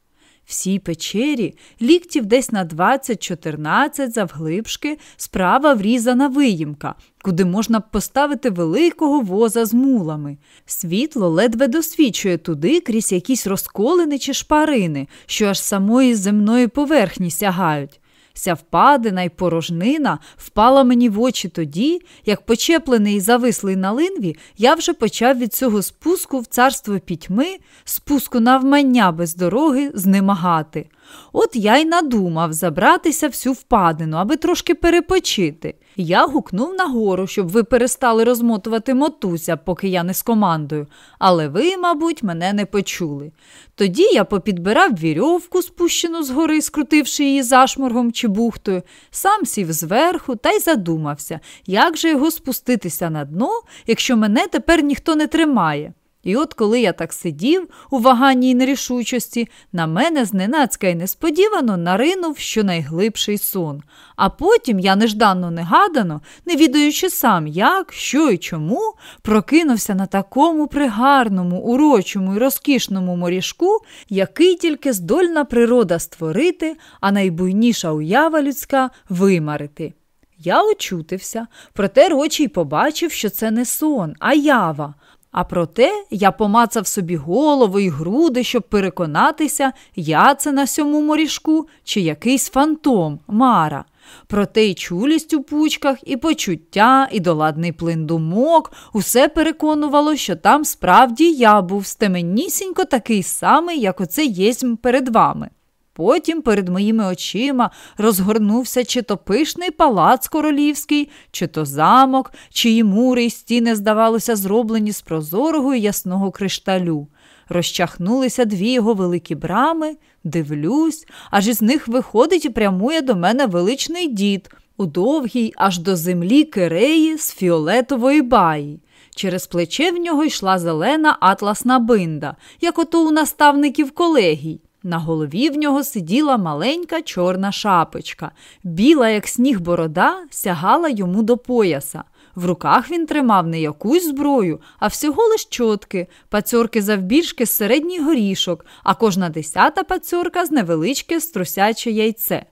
Всій печері, ліктів десь на 20-14 завглибшки, справа врізана виїмка, куди можна поставити великого воза з мулами. Світло ледве досвічує туди крізь якісь розколини чи шпарини, що аж самої земної поверхні сягають. Ся впадина й порожнина впала мені в очі тоді, як почеплений і завислий на линві, я вже почав від цього спуску в царство пітьми, спуску навмання без дороги, знемагати. От я й надумав забратися всю впадину, аби трошки перепочити. Я гукнув нагору, щоб ви перестали розмотувати мотуся, поки я не з командою, але ви, мабуть, мене не почули. Тоді я попідбирав вірьовку, спущену згори, скрутивши її зашморгом чи бухтою, сам сів зверху та й задумався, як же його спуститися на дно, якщо мене тепер ніхто не тримає. І от коли я так сидів у ваганні й нерішучості, на мене зненацька й несподівано наринув щонайглибший сон. А потім я нежданно негадано, не відаючи сам, як, що і чому, прокинувся на такому пригарному, урочому і розкішному морішку, який тільки здольна природа створити, а найбуйніша уява людська вимарити. Я очутився, проте очі й побачив, що це не сон, а ява. А проте я помацав собі голову і груди, щоб переконатися, я це на сьому морішку чи якийсь фантом, Мара. Проте й чулість у пучках, і почуття, і доладний плин думок усе переконувало, що там справді я був стеменнісінько такий самий, як оце єсмь перед вами. Потім перед моїми очима розгорнувся чи то пишний палац королівський, чи то замок, чиї мури й стіни, здавалося, зроблені з прозорого і ясного кришталю. Розчахнулися дві його великі брами, дивлюсь, аж із них виходить і прямує до мене величний дід у довгій, аж до землі киреї з фіолетової баї. Через плече в нього йшла зелена атласна бинда, як ото у наставників колегій. На голові в нього сиділа маленька чорна шапочка, біла, як сніг борода, сягала йому до пояса. В руках він тримав не якусь зброю, а всього лиш чотки, пацьорки завбільшки з середній горішок, а кожна десята пацьорка з невеличке струсяче яйце.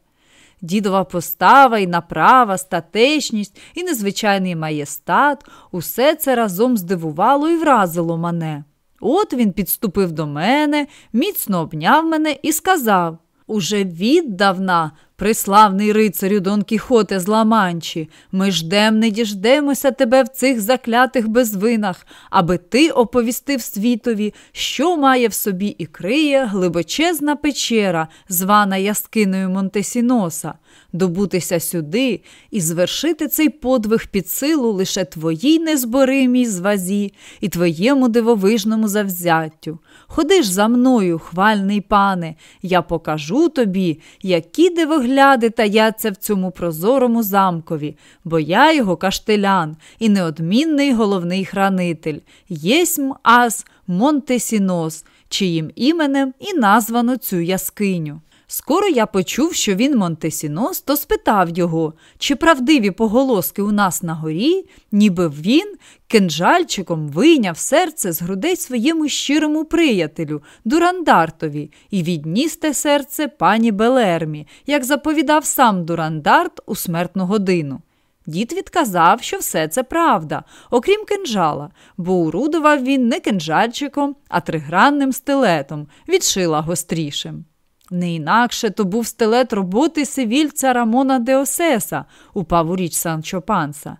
Дідова постава і направа, статечність і незвичайний маєстат усе це разом здивувало і вразило мене. От він підступив до мене, міцно обняв мене і сказав Уже віддавна, приславний рицарю Дон Кіхоте з Ламанчі, ми ждем не діждемося тебе в цих заклятих безвинах, аби ти оповістив світові, що має в собі і криє глибочезна печера, звана яскиною Монтесіноса. Добутися сюди і звершити цей подвиг під силу лише твоїй незборимій звазі і твоєму дивовижному завзяттю. Ходи ж за мною, хвальний пане, я покажу тобі, які дивогляди таяться в цьому прозорому замкові, бо я його каштелян і неодмінний головний хранитель, єсмь аз Монтесінос, чиїм іменем і названо цю яскиню. Скоро я почув, що він Монтесінос, то спитав його, чи правдиві поголоски у нас на горі, ніби він кинжальчиком вийняв серце з грудей своєму щирому приятелю, Дурандартові, і відніс те серце пані Белермі, як заповідав сам Дурандарт у смертну годину. Дід відказав, що все це правда, окрім кинжала, бо урудував він не кинжальчиком, а тригранним стилетом, відшила гострішим. Не інакше то був стилет роботи сивільця Рамона де Осеса, упав у річ Санчо Панса.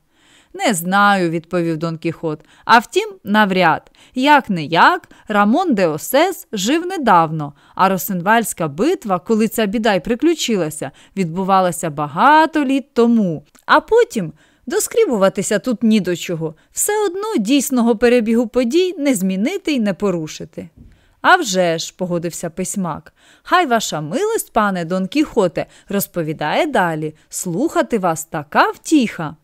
Не знаю, відповів Дон Кіхот. А втім, навряд, як не як, Рамон де Осес жив недавно, а Росенвальська битва, коли ця біда й приключилася, відбувалася багато літ тому. А потім доскрібуватися тут ні до чого, все одно дійсного перебігу подій не змінити й не порушити. «А вже ж», – погодився письмак, хай ваша милость, пане Дон Кіхоте, розповідає далі слухати вас така втіха.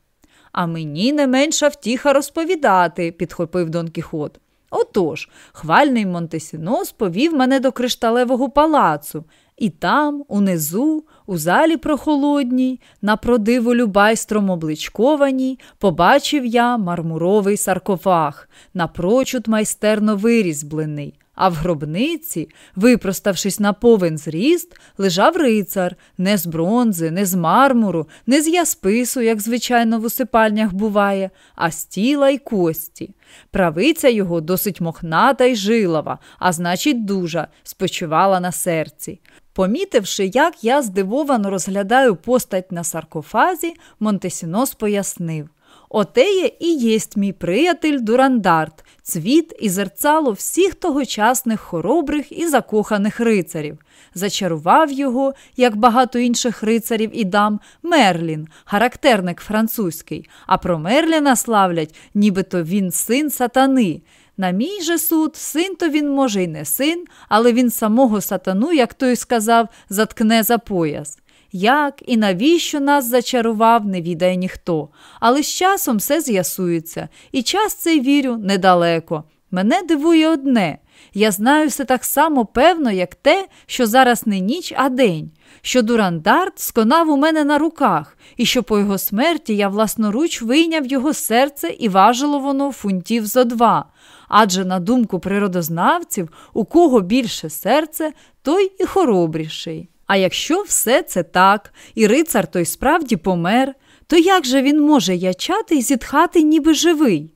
А мені не менша втіха розповідати, підхопив Дон Кіхот. Отож, хвальний Монтесінос повів мене до кришталевого палацу, і там, унизу, у залі прохолодній, на продиву байстром обличкованій, побачив я мармуровий саркофаг, напрочуд майстерно вирізблений а в гробниці, випроставшись на повен зріст, лежав рицар не з бронзи, не з мармуру, не з яспису, як звичайно в усипальнях буває, а з тіла й кості. Правиця його досить мохната й жилова, а значить, дужа, спочивала на серці. Помітивши, як я здивовано розглядаю постать на саркофазі, Монтесінос пояснив Отеє і єсть мій приятель Дурандарт, цвіт і зерцало всіх тогочасних хоробрих і закоханих рицарів. Зачарував його, як багато інших рицарів і дам, Мерлін, характерник французький, а про Мерліна славлять, нібито він син сатани. На мій же суд, син то він, може, й не син, але він самого сатану, як той сказав, заткне за пояс. Як і навіщо нас зачарував, не відає ніхто. Але з часом все з'ясується, і час цей вірю недалеко. Мене дивує одне. Я знаю все так само певно, як те, що зараз не ніч, а день, що Дурандарт сконав у мене на руках, і що по його смерті я власноруч вийняв його серце і важило воно фунтів зо два. Адже, на думку природознавців, у кого більше серце, той і хоробріший. А якщо все це так, і рицар той справді помер, то як же він може ячати і зітхати, ніби живий?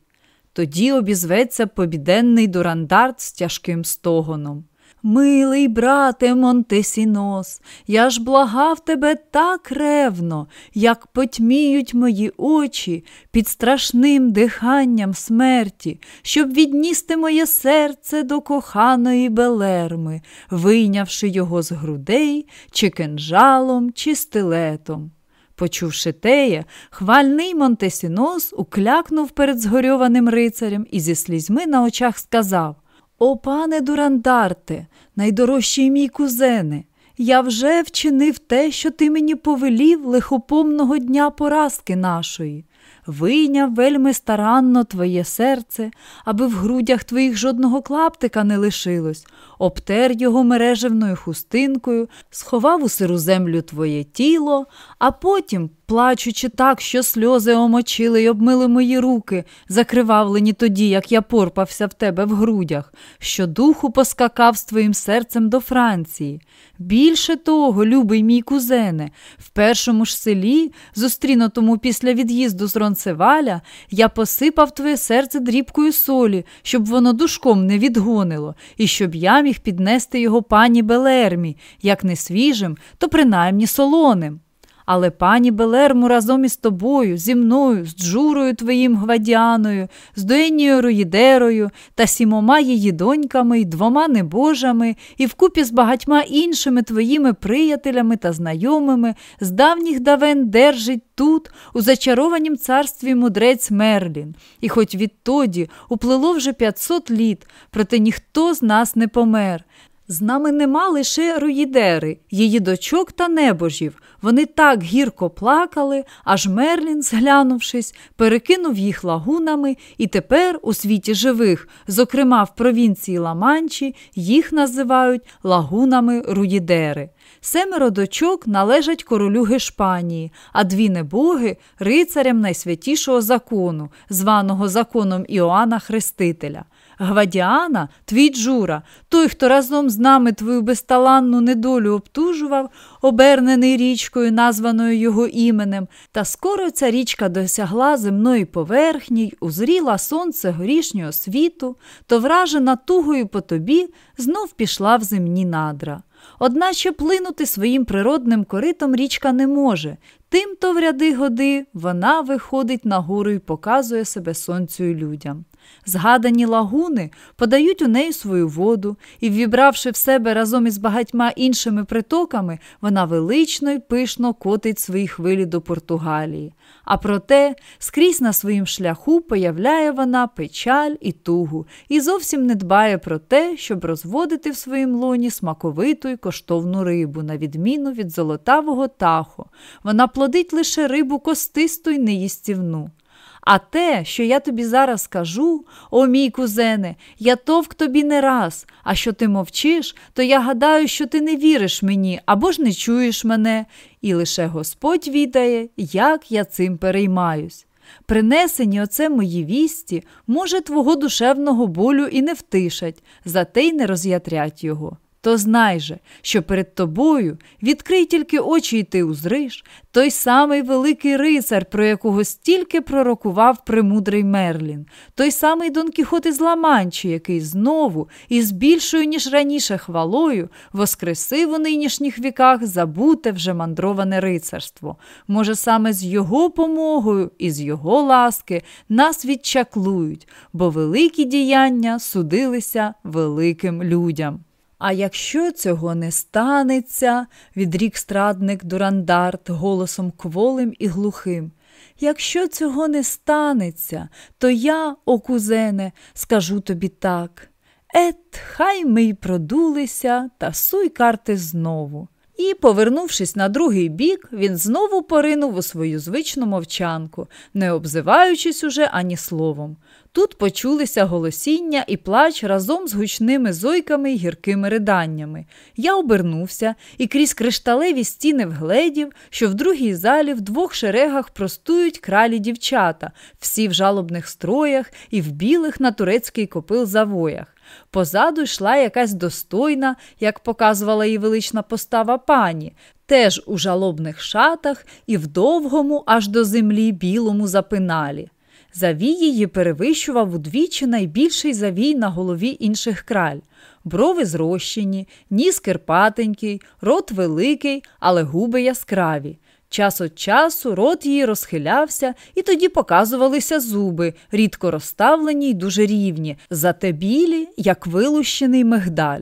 Тоді обізветься побіденний дурандарт з тяжким стогоном. Милий брате Монтесінос, я ж благав тебе так ревно, як потьміють мої очі під страшним диханням смерті, щоб відністи моє серце до коханої Белерми, вийнявши його з грудей, чи кинжалом, чи стилетом. Почувши теє, хвальний Монтесінос уклякнув перед згорьованим рицарем і зі слізьми на очах сказав О, пане Дурандарте, найдорожчий мій кузене, я вже вчинив те, що ти мені повелів лихопомного дня поразки нашої. Вийняв вельми старанно твоє серце, аби в грудях твоїх жодного клаптика не лишилось, обтер його мережевною хустинкою, сховав у сиру землю твоє тіло, а потім, плачучи так, що сльози омочили й обмили мої руки, закривавлені тоді, як я порпався в тебе в грудях, що духу поскакав з твоїм серцем до Франції. Більше того, любий мій кузене, в першому ж селі, зустрінутому після від'їзду з Ронцеваля, я посипав твоє серце дрібкою солі, щоб воно душком не відгонило, і щоб я міг піднести його пані Белермі, як не свіжим, то принаймні солоним. Але пані Белерму разом із тобою, зі мною, з Джурою твоїм гвадіаною, з Дуенією Руїдерою та сімома її доньками й двома небожами, і вкупі з багатьма іншими твоїми приятелями та знайомими, з давніх давен держить тут, у зачарованім царстві мудрець Мерлін. І хоч відтоді уплило вже 500 літ, проте ніхто з нас не помер. З нами нема лише руїдери, її дочок та небожів. Вони так гірко плакали, аж Мерлін, зглянувшись, перекинув їх лагунами, і тепер у світі живих, зокрема в провінції Ламанчі, їх називають лагунами руїдери. Семеро дочок належать королю Гешпанії, а дві небоги рицарям найсвятішого закону, званого законом Іоанна Хрестителя. Гвадіана, твій Джура, той, хто разом з нами твою безталанну недолю обтужував, обернений річкою, названою його іменем, та скоро ця річка досягла земної поверхні й узріла сонце горішнього світу, то вражена тугою по тобі, знов пішла в земні надра. Одначе плинути своїм природним коритом річка не може, тим то в ряди годи вона виходить нагору і показує себе сонцю і людям. Згадані лагуни подають у неї свою воду, і, ввібравши в себе разом із багатьма іншими притоками, вона велично й пишно котить свої хвилі до Португалії. А проте скрізь на своїм шляху появляє вона печаль і тугу, і зовсім не дбає про те, щоб розводити в своїм лоні смаковиту й коштовну рибу, на відміну від золотавого тахо. Вона плодить лише рибу костисту й неїстівну. А те, що я тобі зараз скажу, о мій кузене, я товк тобі не раз, а що ти мовчиш, то я гадаю, що ти не віриш мені або ж не чуєш мене, і лише Господь відає, як я цим переймаюсь. Принесені оце мої вісті, може, твого душевного болю і не втишать, зате й не роз'ятрять його. То знай же, що перед тобою відкрий тільки очі, і ти узриш, той самий великий рицар, про якого стільки пророкував премудрий Мерлін, той самий Дон Кіхот із Ламанчі, який знову із більшою, ніж раніше хвалою, воскресив у нинішніх віках забуте вже мандроване рицарство. Може, саме з його помогою і з його ласки нас відчаклують, бо великі діяння судилися великим людям. А якщо цього не станеться, відрік страдник Дурандарт голосом кволим і глухим. Якщо цього не станеться, то я, о кузене, скажу тобі так. Ет, хай ми й продулися та суй карти знову. І, повернувшись на другий бік, він знову поринув у свою звичну мовчанку, не обзиваючись уже ані словом. Тут почулися голосіння і плач разом з гучними зойками й гіркими риданнями. Я обернувся і крізь кришталеві стіни вгледів, що в другій залі в двох шерегах простують кралі дівчата, всі в жалобних строях і в білих на турецький копил завоях. Позаду йшла якась достойна, як показувала її велична постава пані, теж у жалобних шатах і в довгому, аж до землі білому запиналі. Завій її перевищував удвічі найбільший завій на голові інших краль. Брови зрощені, ніс кирпатенький, рот великий, але губи яскраві. Час від часу рот її розхилявся, і тоді показувалися зуби, рідко розставлені й дуже рівні, зате білі, як вилущений мигдаль.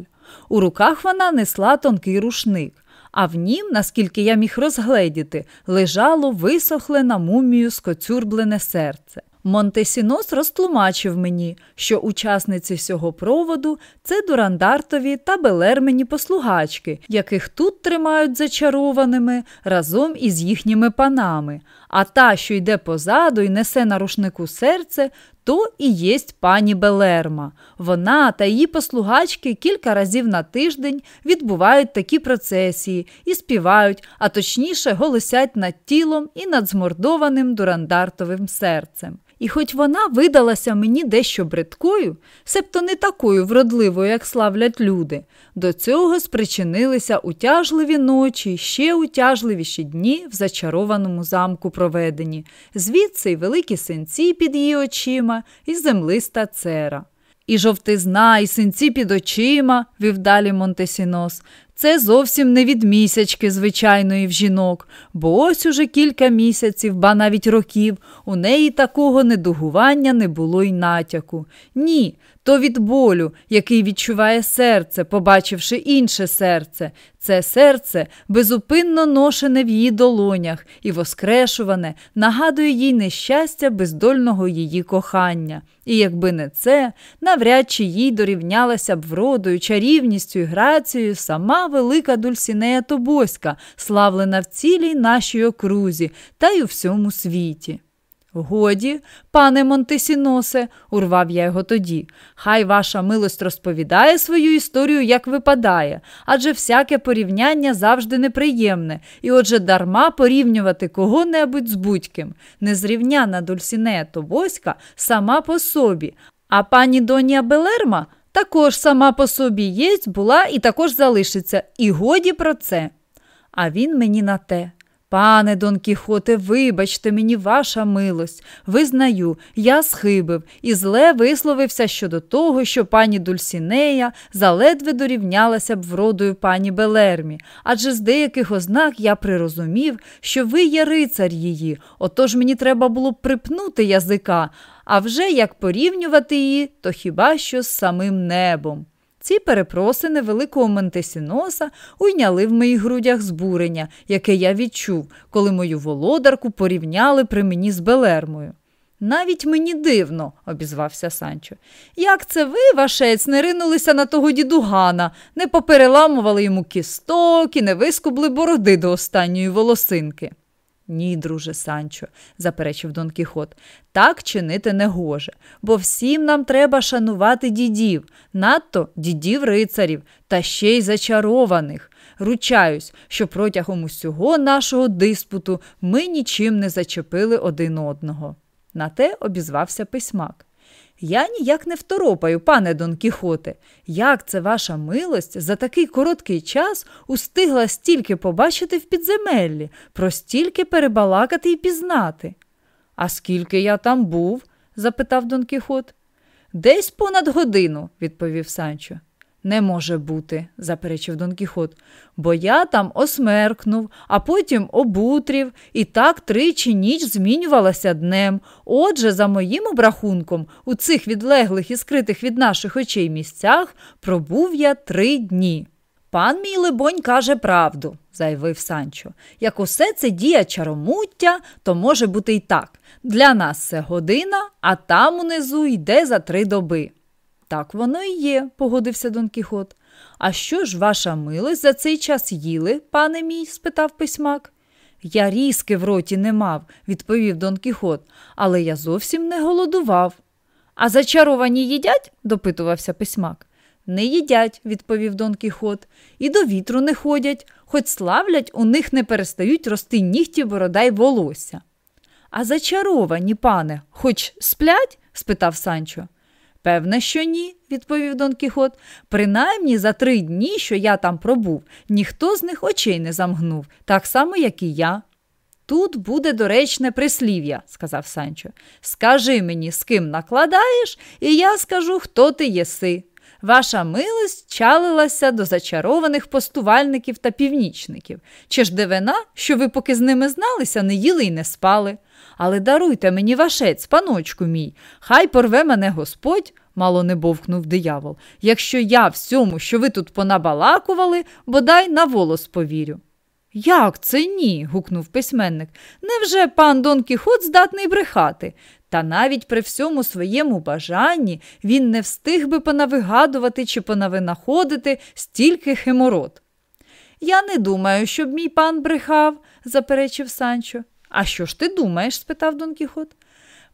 У руках вона несла тонкий рушник, а в нім, наскільки я міг розгледіти, лежало висохле на мумію скоцюрблене серце. Монтесінос розтлумачив мені, що учасниці всього проводу це дурандартові та белермені послугачки, яких тут тримають зачарованими разом із їхніми панами, а та, що йде позаду і несе на рушнику серце, то і єсть пані Белерма. Вона та її послугачки кілька разів на тиждень відбувають такі процесії і співають, а точніше голосять над тілом і над змордованим дурандартовим серцем. І хоч вона видалася мені дещо бридкою, себто не такою вродливою, як славлять люди, до цього спричинилися утяжливі ночі, ще утяжливіші дні в зачарованому замку проведені, звідси й великі синці під її очима, і землиста цера. І жовтизна, і синці під очима, вів далі Монтесінос, Це зовсім не від місячки звичайної в жінок, бо ось уже кілька місяців, ба навіть років, у неї такого недугування не було й натяку. Ні, то від болю, який відчуває серце, побачивши інше серце. Це серце безупинно ношене в її долонях і воскрешуване, нагадує їй нещастя бездольного її кохання. І якби не це, навряд чи їй дорівнялася б вродою, чарівністю і грацією сама велика Дульсінея Тобоська, славлена в цілій нашій окрузі та й у всьому світі. Годі, пане Монтесіносе, урвав я його тоді, хай ваша милость розповідає свою історію, як випадає, адже всяке порівняння завжди неприємне, і отже дарма порівнювати кого-небудь з будь-ким. Незрівняна Дульсінея Тобоська сама по собі, а пані Донія Белерма також сама по собі єсть, була і також залишиться. І годі про це. А він мені на те. Пане Дон Кіхоте, вибачте мені ваша милость. Визнаю, я схибив і зле висловився щодо того, що пані Дульсінея заледве дорівнялася б вродою пані Белермі, адже з деяких ознак я прирозумів, що ви є рицар її, отож мені треба було б припнути язика, а вже як порівнювати її, то хіба що з самим небом. Ці перепросини великого Монтесіноса уйняли в моїх грудях збурення, яке я відчув, коли мою володарку порівняли при мені з Белермою. Навіть мені дивно, обізвався Санчо. Як це ви, вашець, не ринулися на того дідугана, не попереламували йому кісток і не вискубли бороди до останньої волосинки? Ні, друже Санчо, заперечив Дон Кіхот, так чинити не гоже, бо всім нам треба шанувати дідів, надто дідів рицарів та ще й зачарованих. Ручаюсь, що протягом усього нашого диспуту ми нічим не зачепили один одного. На те обізвався письмак. Я ніяк не второпаю, пане Дон Кіхоте. Як це ваша милость за такий короткий час устигла стільки побачити в підземеллі, про стільки перебалакати і пізнати? А скільки я там був? запитав Дон Кіхот. Десь понад годину, відповів Санчо. Не може бути, заперечив Дон Кіхот, бо я там осмеркнув, а потім обутрів, і так тричі ніч змінювалася днем. Отже, за моїм обрахунком, у цих відлеглих і скритих від наших очей місцях пробув я три дні. Пан мій либонь каже правду, заявив Санчо. Як усе це дія чаромуття, то може бути й так. Для нас це година, а там унизу йде за три доби. Так воно і є, погодився Дон Кіхот. А що ж ваша милость за цей час їли, пане мій? спитав письмак. Я різки в роті не мав, відповів Дон Кіхот, але я зовсім не голодував. А зачаровані їдять? допитувався письмак. Не їдять, відповів Дон Кіхот, і до вітру не ходять, хоч славлять, у них не перестають рости нігті, борода й волосся. А зачаровані, пане, хоч сплять? спитав Санчо. Певне, що ні, відповів Дон Кіхот. Принаймні за три дні, що я там пробув, ніхто з них очей не замгнув, так само, як і я. Тут буде доречне прислів'я, сказав Санчо. Скажи мені, з ким накладаєш, і я скажу, хто ти єси. Ваша милость чалилася до зачарованих постувальників та північників. Чи ж дивина, що ви, поки з ними зналися, не їли й не спали? Але даруйте мені вашець, паночку мій, хай порве мене Господь, мало не бовкнув диявол, якщо я всьому, що ви тут понабалакували, бодай на волос повірю. Як це ні? гукнув письменник. Невже пан Дон Кіхот здатний брехати? Та навіть при всьому своєму бажанні він не встиг би понавигадувати чи понавинаходити стільки химород. Я не думаю, щоб мій пан брехав, заперечив Санчо. А що ж ти думаєш? спитав Дон Кіхот.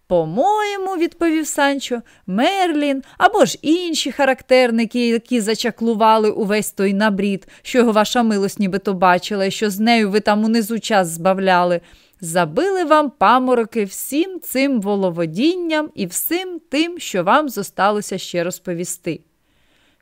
По-моєму, відповів Санчо, Мерлін або ж інші характерники, які зачаклували увесь той набрід, що його ваша милость нібито бачила, і що з нею ви там унизу час збавляли, забили вам памороки всім цим воловодінням і всім тим, що вам зосталося ще розповісти.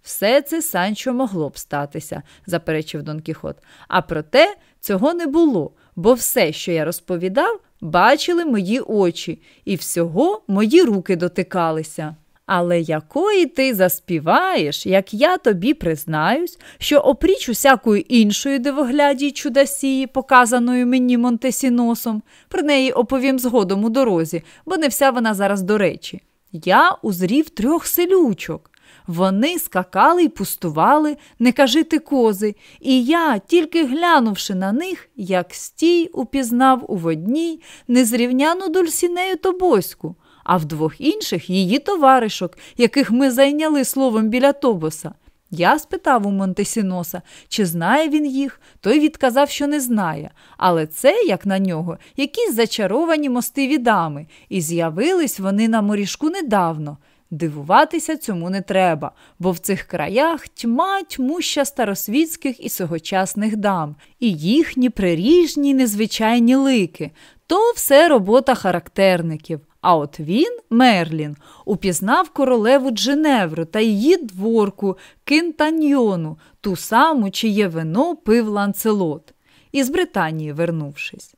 Все це Санчо могло б статися, заперечив Дон Кіхот. А проте цього не було, бо все, що я розповідав, бачили мої очі, і всього мої руки дотикалися. Але якої ти заспіваєш, як я тобі признаюсь, що опріч усякої іншої дивоглядій чудасії, показаної мені Монтесіносом, про неї оповім згодом у дорозі, бо не вся вона зараз до речі. Я узрів трьох селючок. Вони скакали й пустували, не кажи ти кози, і я, тільки глянувши на них, як стій упізнав у водній незрівняну дульсінею Тобоську, а в двох інших її товаришок, яких ми зайняли словом біля Тобоса. Я спитав у Монтесіноса, чи знає він їх, той відказав, що не знає. Але це, як на нього, якісь зачаровані мостиві дами, і з'явились вони на морішку недавно. Дивуватися цьому не треба, бо в цих краях тьма тьмуща старосвітських і сьогочасних дам, і їхні приріжні незвичайні лики то все робота характерників. А от він, Мерлін, упізнав королеву Дженевру та її дворку Кинтаньйону, ту саму, чиє вино пив ланцелот, із Британії вернувшись.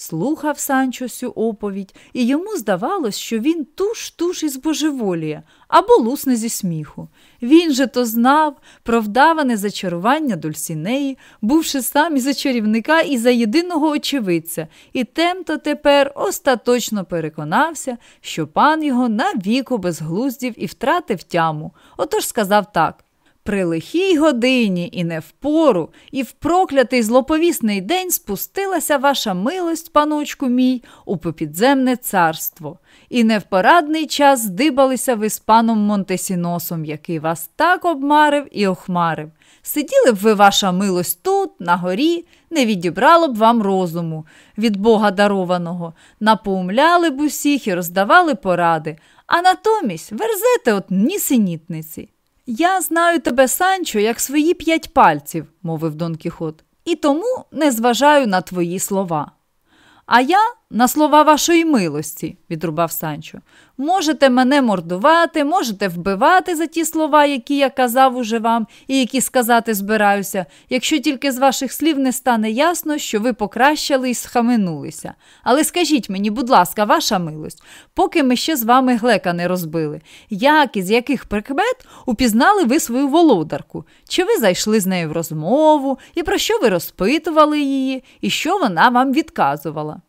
Слухав Санчо цю оповідь, і йому здавалось, що він туш туш із божеволія або лусне зі сміху. Він же то знав про вдаване зачарування Дульсінеї, бувши сам і за чарівника, і за єдиного очевидця, і темто тепер остаточно переконався, що пан його навіку безглуздів і втратив тяму. Отож сказав так при лихій годині і не в пору, і в проклятий злоповісний день спустилася ваша милость, паночку мій, у попідземне царство, і не в порадний час здибалися ви з паном Монтесіносом, який вас так обмарив і охмарив. Сиділи б ви, ваша милость, тут, на горі, не відібрало б вам розуму від Бога дарованого, напоумляли б усіх і роздавали поради, а натомість верзете от нісенітниці. Я знаю тебе, Санчо, як свої п'ять пальців, мовив Дон Кіхот, і тому не зважаю на твої слова. А я на слова вашої милості, відрубав Санчо. Можете мене мордувати, можете вбивати за ті слова, які я казав уже вам, і які сказати збираюся, якщо тільки з ваших слів не стане ясно, що ви покращали і схаменулися. Але скажіть мені, будь ласка, ваша милость, поки ми ще з вами глека не розбили, як і з яких прикмет упізнали ви свою володарку? Чи ви зайшли з нею в розмову, і про що ви розпитували її, і що вона вам відказувала?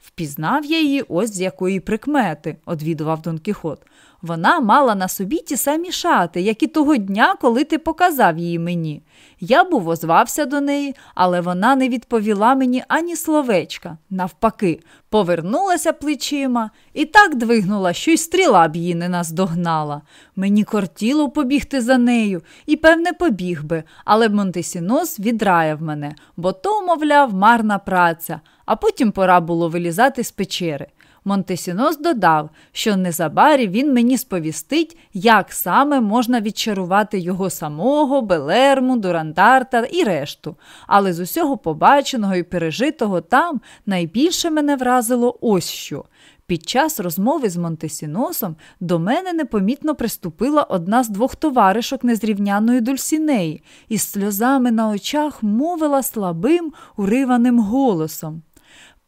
Впізнав я її ось з якої прикмети, одвідував Дон Кіхот. Вона мала на собі ті самі шати, як і того дня, коли ти показав її мені. Я був озвався до неї, але вона не відповіла мені ані словечка. Навпаки, повернулася плечима і так двигнула, що й стріла б її не наздогнала. Мені кортіло побігти за нею, і, певне, побіг би, але Монтесінос відраяв мене, бо то, мовляв, марна праця, а потім пора було вилізати з печери. Монтесінос додав, що незабарі він мені сповістить, як саме можна відчарувати його самого, Белерму, Дурандарта і решту. Але з усього побаченого і пережитого там найбільше мене вразило ось що. Під час розмови з Монтесіносом до мене непомітно приступила одна з двох товаришок незрівняної Дульсінеї і з сльозами на очах мовила слабим, уриваним голосом.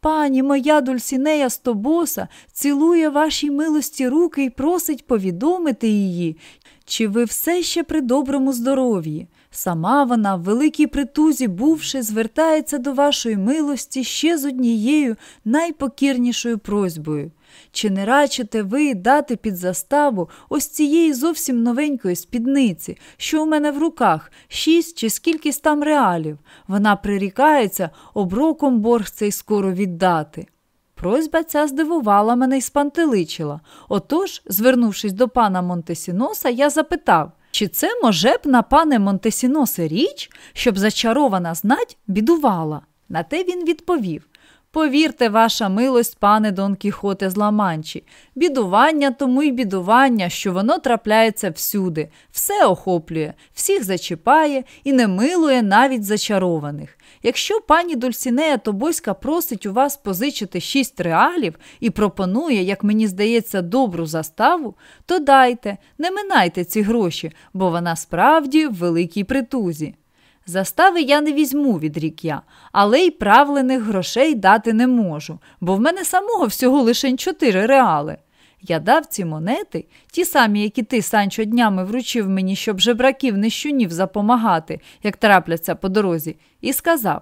Пані моя Дульсінея Стобоса цілує вашій милості руки і просить повідомити її, чи ви все ще при доброму здоров'ї. Сама вона, в великій притузі, бувши, звертається до вашої милості ще з однією найпокірнішою просьбою. Чи не рачите ви дати під заставу ось цієї зовсім новенької спідниці, що у мене в руках, шість чи скількись там реалів? Вона прирікається оброком борг цей скоро віддати. Просьба ця здивувала мене і спантеличила. Отож, звернувшись до пана Монтесіноса, я запитав, чи це може б на пане Монтесіносе річ, щоб зачарована знать бідувала? На те він відповів Повірте, ваша милость, пане Дон Кіхоте з Ламанчі, бідування тому й бідування, що воно трапляється всюди, все охоплює, всіх зачіпає і не милує навіть зачарованих. Якщо пані Дульсінея Тобойська просить у вас позичити шість реалів і пропонує, як мені здається, добру заставу, то дайте, не минайте ці гроші, бо вона справді в великій притузі. Застави я не візьму, відрік я, але й правлених грошей дати не можу, бо в мене самого всього лише чотири реали. Я дав ці монети, ті самі, які ти, Санчо, днями вручив мені, щоб жебраків нещунів запомагати, як трапляться по дорозі, і сказав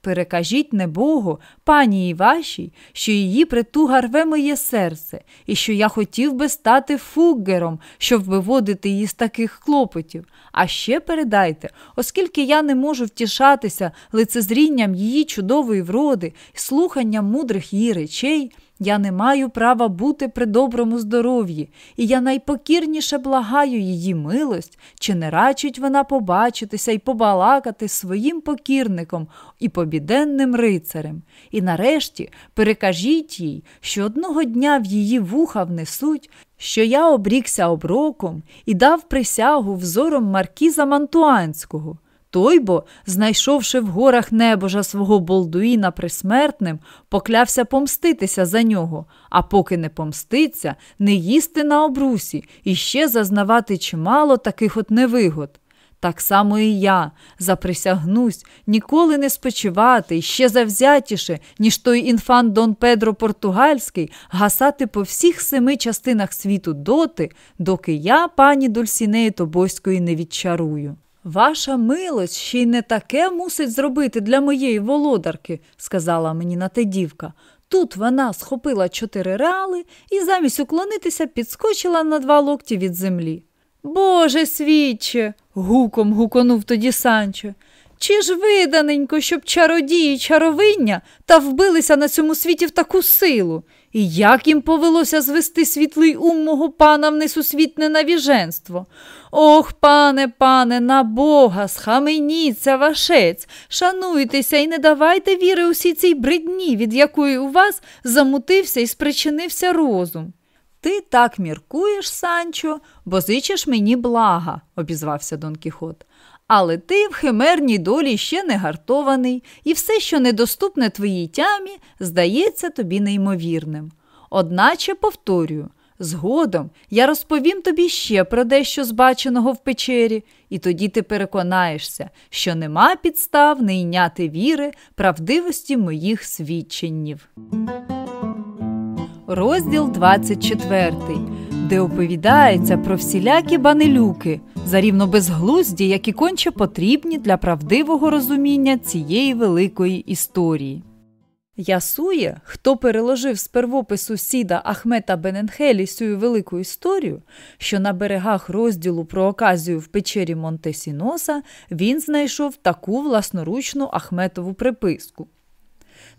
Перекажіть небогу, пані вашій, що її притуга рве моє серце, і що я хотів би стати фуггером, щоб виводити її з таких клопотів. А ще передайте, оскільки я не можу втішатися лицезрінням її чудової вроди і слуханням мудрих її речей. Я не маю права бути при доброму здоров'ї, і я найпокірніше благаю її милость, чи не рачить вона побачитися і побалакати своїм покірником і побіденним рицарем. І нарешті перекажіть їй, що одного дня в її вуха внесуть, що я обрікся оброком і дав присягу взором Маркіза Мантуанського. Той бо, знайшовши в горах небожа свого Болдуїна присмертним, поклявся помститися за нього, а поки не помститься, не їсти на обрусі і ще зазнавати чимало таких от невигод. Так само і я заприсягнусь ніколи не спочивати ще завзятіше, ніж той інфант Дон Педро Португальський, гасати по всіх семи частинах світу доти, доки я пані Дульсінеї Тобойської не відчарую. Ваша милость ще й не таке мусить зробити для моєї володарки, сказала мені на те дівка. Тут вона схопила чотири реали і замість уклонитися підскочила на два локті від землі. Боже свідче, гуком гуконув тоді Санчо. Чи ж виданенько, щоб чародії чаровиння та вбилися на цьому світі в таку силу? І як їм повелося звести світлий ум мого пана в несусвітне навіженство? Ох, пане, пане, на Бога, схаменіться вашець, шануйтеся і не давайте віри усій цій бридні, від якої у вас замутився і спричинився розум. Ти так міркуєш, Санчо, бо зичиш мені блага, обізвався Дон Кіхот. Але ти в химерній долі ще не гартований, і все, що недоступне твоїй тямі, здається тобі неймовірним. Одначе повторюю, згодом я розповім тобі ще про дещо збаченого в печері, і тоді ти переконаєшся, що нема підстав не йняти віри правдивості моїх свідченнів. Розділ 24, де оповідається про всілякі банелюки, зарівно безглузді, які конче потрібні для правдивого розуміння цієї великої історії. Ясує, хто переложив з первопису сіда Ахмета Бененхелі цю велику історію, що на берегах розділу про оказію в печері Монтесіноса він знайшов таку власноручну Ахметову приписку.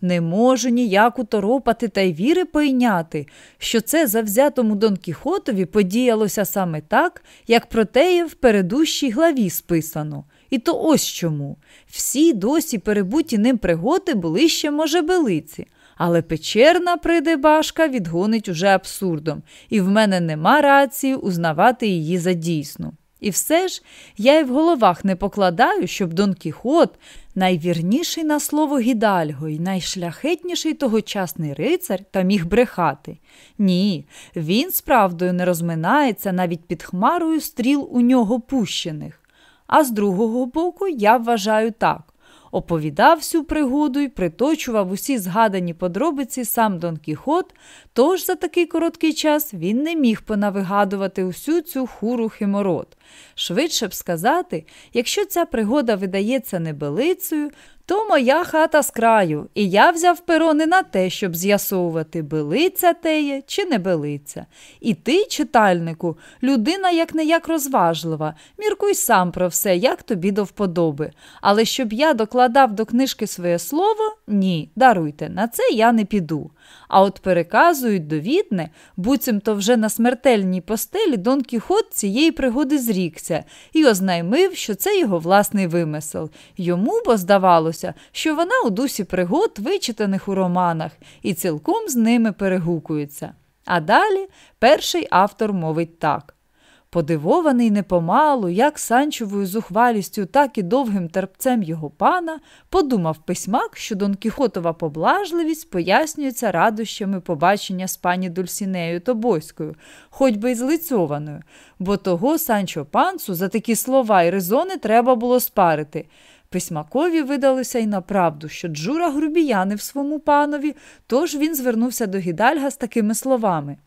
Не можу ніяку торопати та й віри пойняти, що це завзятому Дон Кіхотові подіялося саме так, як про теє в передущій главі списано. І то ось чому. Всі досі перебуті ним пригоди були ще можебелиці, але печерна придебашка відгонить уже абсурдом, і в мене нема рації узнавати її за дійсну. І все ж я й в головах не покладаю, щоб Дон Кіхот, найвірніший на слово гідальго і найшляхетніший тогочасний рицар, та міг брехати. Ні, він справдою не розминається навіть під хмарою стріл у нього пущених. А з другого боку, я вважаю так. Оповідав всю пригоду і приточував усі згадані подробиці сам Дон Кіхот, тож за такий короткий час він не міг понавигадувати усю цю хуру химород. Швидше б сказати, якщо ця пригода видається небелицею, то моя хата з краю, і я взяв перо не на те, щоб з'ясовувати, билиця теє чи не билиця. І ти, читальнику, людина як не як розважлива, міркуй сам про все, як тобі до вподоби. Але щоб я докладав до книжки своє слово, ні, даруйте, на це я не піду. А от переказують довідне, буцімто вже на смертельній постелі Дон Кіхот цієї пригоди зрікся і ознаймив, що це його власний вимисел. Йому бо здавалося, що вона у дусі пригод, вичитаних у романах, і цілком з ними перегукується. А далі перший автор мовить так. Подивований непомалу, як санчовою зухвалістю, так і довгим терпцем його пана, подумав письмак, що Дон Кіхотова поблажливість пояснюється радощами побачення з пані Дульсінею Тобойською, хоч би й злицьованою, бо того Санчо панцу за такі слова й резони треба було спарити. Письмакові видалося й на правду, що Джура грубіянив своєму панові, тож він звернувся до Гідальга з такими словами.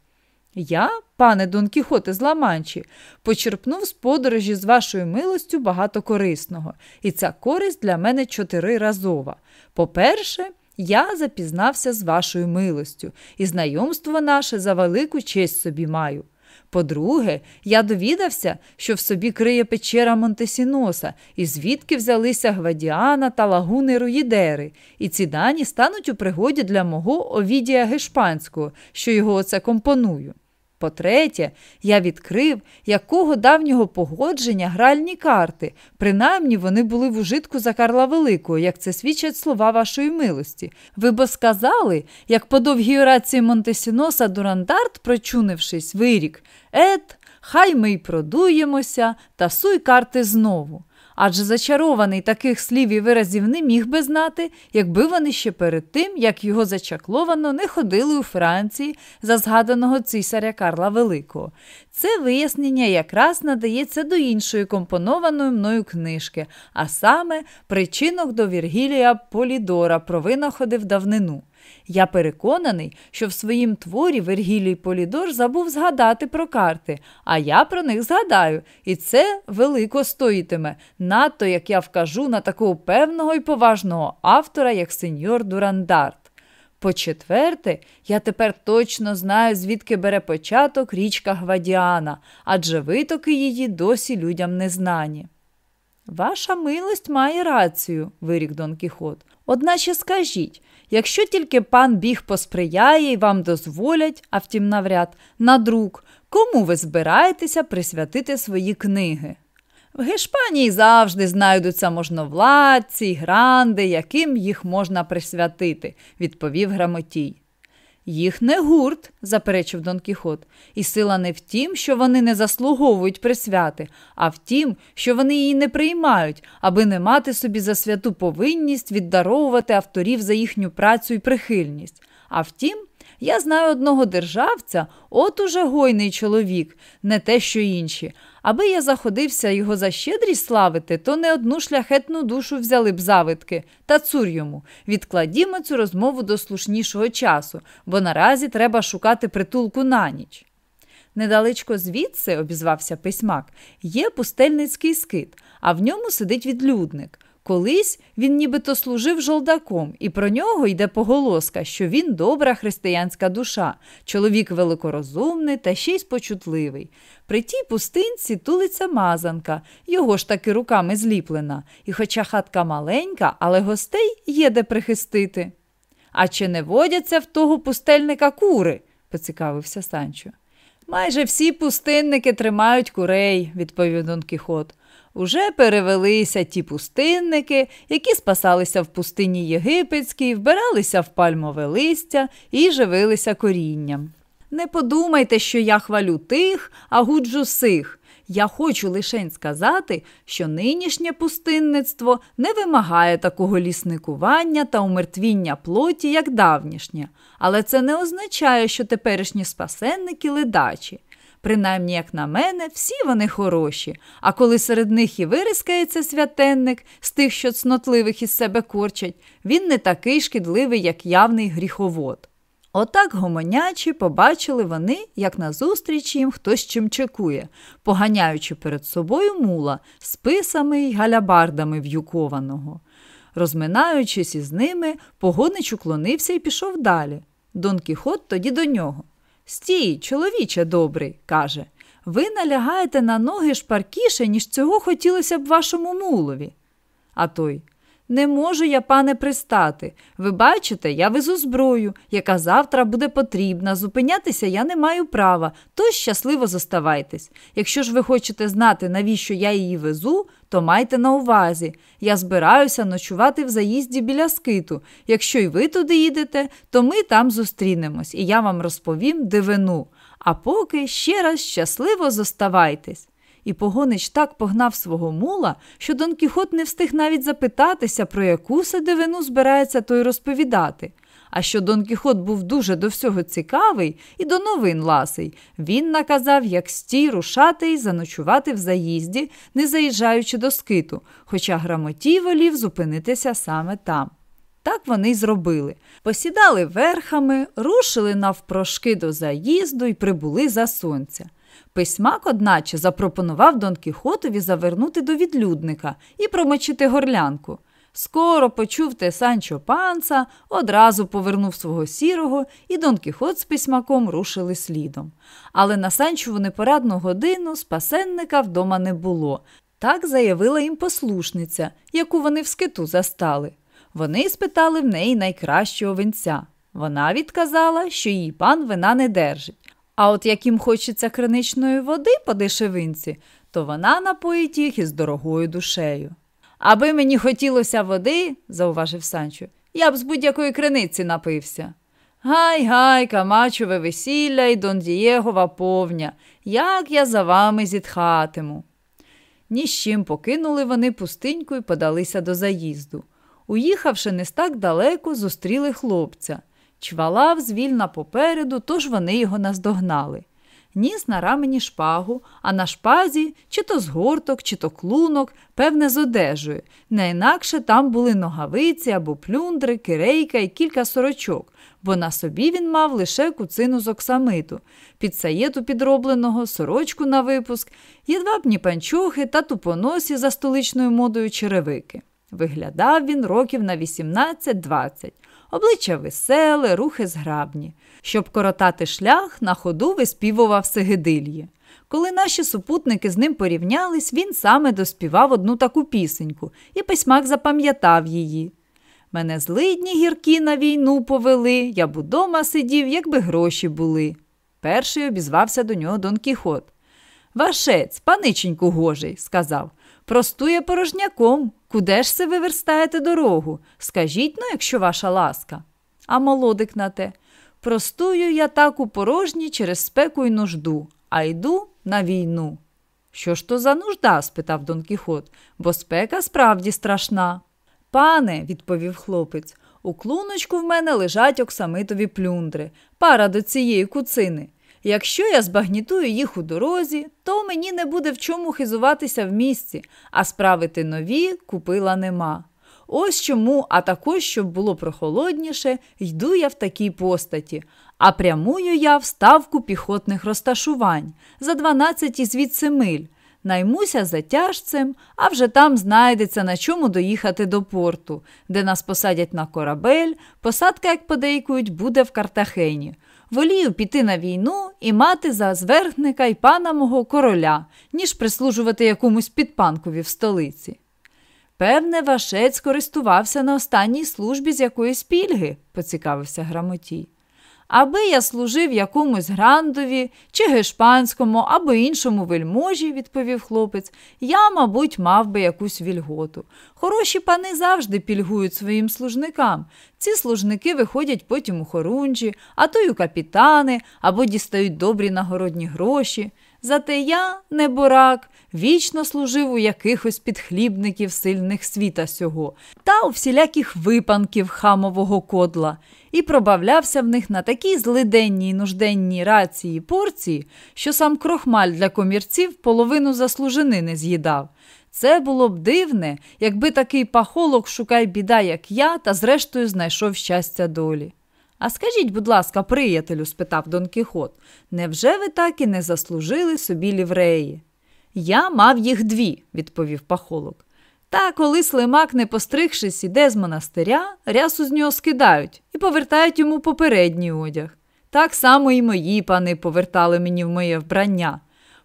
Я, пане Дон Кіхоте з Ламанчі, почерпнув з подорожі з вашою милостю багато корисного, і ця користь для мене чотириразова. По-перше, я запізнався з вашою милостю, і знайомство наше за велику честь собі маю. По-друге, я довідався, що в собі криє печера Монтесіноса, і звідки взялися Гвадіана та лагуни Руїдери, і ці дані стануть у пригоді для мого Овідія Гешпанського, що його оце компоную. По-третє, я відкрив, якого давнього погодження гральні карти, принаймні вони були в ужитку за Карла Великого, як це свідчать слова вашої милості. Ви бо сказали, як по довгій орації Монтесіноса Дурандарт, прочунившись, вирік Ет, хай ми й продуємося, та суй карти знову адже зачарований таких слів і виразів не міг би знати, якби вони ще перед тим, як його зачакловано, не ходили у Франції за згаданого цісаря Карла Великого. Це вияснення якраз надається до іншої компонованої мною книжки, а саме причинок до Віргілія Полідора про винаходи в давнину. Я переконаний, що в своїм творі Вергілій Полідор забув згадати про карти, а я про них згадаю, і це велико стоїтиме, надто як я вкажу на такого певного і поважного автора, як сеньор Дурандарт. По-четверте, я тепер точно знаю, звідки бере початок річка Гвадіана, адже витоки її досі людям не знані. Ваша милость має рацію, вирік Дон Кіхот. Одначе скажіть, Якщо тільки пан біг посприяє і вам дозволять, а втім навряд, на друк, кому ви збираєтеся присвятити свої книги? В Гешпанії завжди знайдуться можновладці й гранди, яким їх можна присвятити, відповів Грамотій. Їх не гурт, заперечив Дон Кіхот, і сила не в тім, що вони не заслуговують присвяти, а в тім, що вони її не приймають, аби не мати собі за святу повинність віддаровувати авторів за їхню працю і прихильність. А втім, я знаю одного державця, от уже гойний чоловік, не те, що інші. Аби я заходився його за щедрість славити, то не одну шляхетну душу взяли б завитки. Та цур йому. Відкладімо цю розмову до слушнішого часу, бо наразі треба шукати притулку на ніч. Недалечко звідси, обізвався письмак, є пустельницький скит, а в ньому сидить відлюдник. Колись він нібито служив жолдаком, і про нього йде поголоска, що він добра християнська душа, чоловік великорозумний та ще й спочутливий. При тій пустинці тулиться мазанка, його ж таки руками зліплена, і хоча хатка маленька, але гостей є де прихистити. А чи не водяться в того пустельника кури? поцікавився Санчо. Майже всі пустинники тримають курей, відповів Дон Кіхот. Уже перевелися ті пустинники, які спасалися в пустині єгипетській, вбиралися в пальмове листя і живилися корінням. Не подумайте, що я хвалю тих, а гуджу сих. Я хочу лишень сказати, що нинішнє пустинництво не вимагає такого лісникування та умертвіння плоті, як давнішнє, але це не означає, що теперішні спасенники ледачі. Принаймні, як на мене, всі вони хороші, а коли серед них і вирискається святенник з тих, що цнотливих із себе корчать, він не такий шкідливий, як явний гріховод. Отак гомонячі побачили вони, як назустріч їм хтось чим чекує, поганяючи перед собою мула списами й галябардами в'юкованого. Розминаючись із ними, погоднич уклонився і пішов далі. Дон Кіхот тоді до нього. Стій, чоловіче добрий, каже, ви налягаєте на ноги шпаркіше, ніж цього хотілося б вашому мулові. А той не можу я, пане, пристати. Ви бачите, я везу зброю, яка завтра буде потрібна. Зупинятися я не маю права, то щасливо зоставайтесь. Якщо ж ви хочете знати, навіщо я її везу, то майте на увазі. Я збираюся ночувати в заїзді біля скиту. Якщо й ви туди їдете, то ми там зустрінемось, і я вам розповім дивину. А поки ще раз щасливо зоставайтесь. І погонич так погнав свого мула, що Дон Кіхот не встиг навіть запитатися, про яку седивину збирається той розповідати. А що Дон Кіхот був дуже до всього цікавий і до новин ласий, він наказав, як стій рушати й заночувати в заїзді, не заїжджаючи до скиту, хоча грамотій волів зупинитися саме там. Так вони й зробили. Посідали верхами, рушили навпрошки до заїзду і прибули за сонця. Письмак, одначе, запропонував Дон Кіхотові завернути до відлюдника і промочити горлянку. Скоро почув те Санчо панца, одразу повернув свого сірого, і Дон Кіхот з письмаком рушили слідом. Але на Санчову непорадну годину спасенника вдома не було. Так заявила їм послушниця, яку вони в скиту застали. Вони спитали в неї найкращого винця. Вона відказала, що її пан вина не держить. А от як їм хочеться криничної води по дешевинці, то вона напоїть їх із дорогою душею. Аби мені хотілося води, зауважив Санчо, я б з будь-якої криниці напився. Гай, гай, камачове весілля і Дон Дієгова повня, як я за вами зітхатиму. Ні з чим покинули вони пустиньку і подалися до заїзду. Уїхавши не так далеко, зустріли хлопця. Чвалав звільна попереду, тож вони його наздогнали. Ніс на рамені шпагу, а на шпазі чи то згорток, чи то клунок, певне, з одежею. Не інакше там були ногавиці або плюндри, кирейка і кілька сорочок, бо на собі він мав лише куцину з оксамиту, підсаєту підробленого, сорочку на випуск, єдвабні панчохи та тупоносі за столичною модою черевики. Виглядав він років на 18-20, обличчя веселе, рухи зграбні. Щоб коротати шлях, на ходу виспівував Сегедильє. Коли наші супутники з ним порівнялись, він саме доспівав одну таку пісеньку, і письмак запам'ятав її. Мене злидні гіркі на війну повели, я б удома сидів, якби гроші були. Перший обізвався до нього Дон Кіхот. Вашець, паниченьку гожий, сказав, простує порожняком. Куди ж се ви верстаєте дорогу? Скажіть ну, якщо ваша ласка. А молодик на те. Простую я так у порожній через спеку й нужду, а йду на війну. Що ж то за нужда? спитав Дон Кіхот, бо спека справді страшна. Пане, відповів хлопець, у клуночку в мене лежать оксамитові плюндри, пара до цієї куцини. Якщо я збагнітую їх у дорозі, то мені не буде в чому хизуватися в місці, а справити нові купила нема. Ось чому, а також, щоб було прохолодніше, йду я в такій постаті, а прямую я в ставку піхотних розташувань за 12 звідси миль. Наймуся затяжцем, а вже там знайдеться на чому доїхати до порту, де нас посадять на корабель, посадка, як подейкують, буде в Картахені. Волію піти на війну і мати за зверхника й пана мого короля, ніж прислужувати якомусь підпанкові в столиці. Певне, вашець користувався на останній службі з якоїсь пільги, поцікавився грамотій. Аби я служив якомусь грандові, чи гешпанському, або іншому вельможі, відповів хлопець, я, мабуть, мав би якусь вільготу. Хороші пани завжди пільгують своїм служникам. Ці служники виходять потім у хорунжі, а то й у капітани, або дістають добрі нагородні гроші. Зате я, не борак, вічно служив у якихось підхлібників сильних світа сього та у всіляких випанків хамового кодла, і пробавлявся в них на такій злиденній нужденній рації порції, що сам крохмаль для комірців половину заслужини не з'їдав. Це було б дивне, якби такий пахолок шукай біда, як я, та зрештою знайшов щастя долі. А скажіть, будь ласка, приятелю, спитав Дон Кіхот, невже ви так і не заслужили собі лівреї? Я мав їх дві, відповів пахолок. Та коли слимак, не постригшись, іде з монастиря, рясу з нього скидають і повертають йому попередній одяг. Так само і мої пани повертали мені в моє вбрання.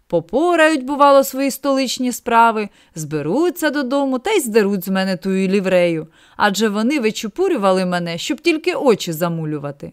Попорають, бувало, свої столичні справи, зберуться додому та й здеруть з мене тую ліврею, адже вони вичупурювали мене, щоб тільки очі замулювати.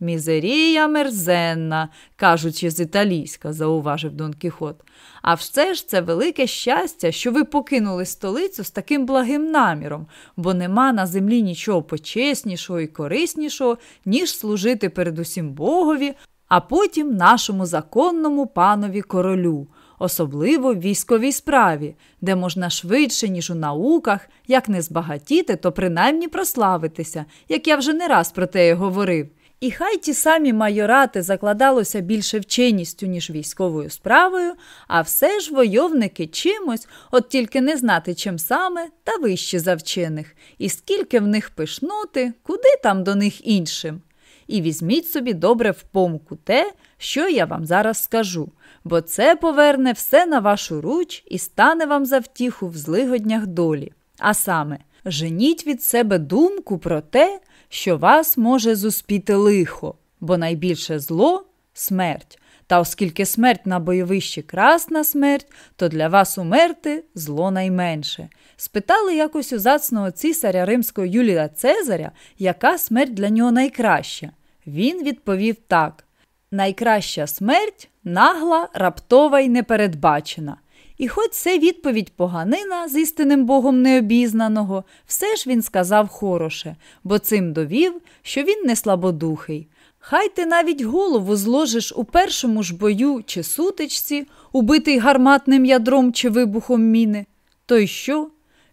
Мізерія мерзенна, кажучи з італійська, зауважив Дон Кіхот. А все ж це велике щастя, що ви покинули столицю з таким благим наміром, бо нема на землі нічого почеснішого і кориснішого, ніж служити передусім Богові, а потім нашому законному панові королю, особливо в військовій справі, де можна швидше, ніж у науках, як не збагатіти, то принаймні прославитися, як я вже не раз про те говорив. І хай ті самі майорати закладалося більше вченістю, ніж військовою справою, а все ж войовники чимось, от тільки не знати, чим саме, та вищі за вчених, і скільки в них пишноти, куди там до них іншим. І візьміть собі добре в помку те, що я вам зараз скажу, бо це поверне все на вашу руч і стане вам за втіху в злигоднях долі. А саме, женіть від себе думку про те, що вас може зуспіти лихо, бо найбільше зло смерть. Та оскільки смерть на бойовищі красна смерть, то для вас умерти зло найменше. Спитали якось у зацного цісаря римського Юлія Цезаря, яка смерть для нього найкраща. Він відповів так: найкраща смерть нагла, раптова й непередбачена. І хоч це відповідь поганина з істинним Богом необізнаного, все ж він сказав хороше, бо цим довів, що він не слабодухий. Хай ти навіть голову зложиш у першому ж бою чи сутичці, убитий гарматним ядром чи вибухом міни. То й що?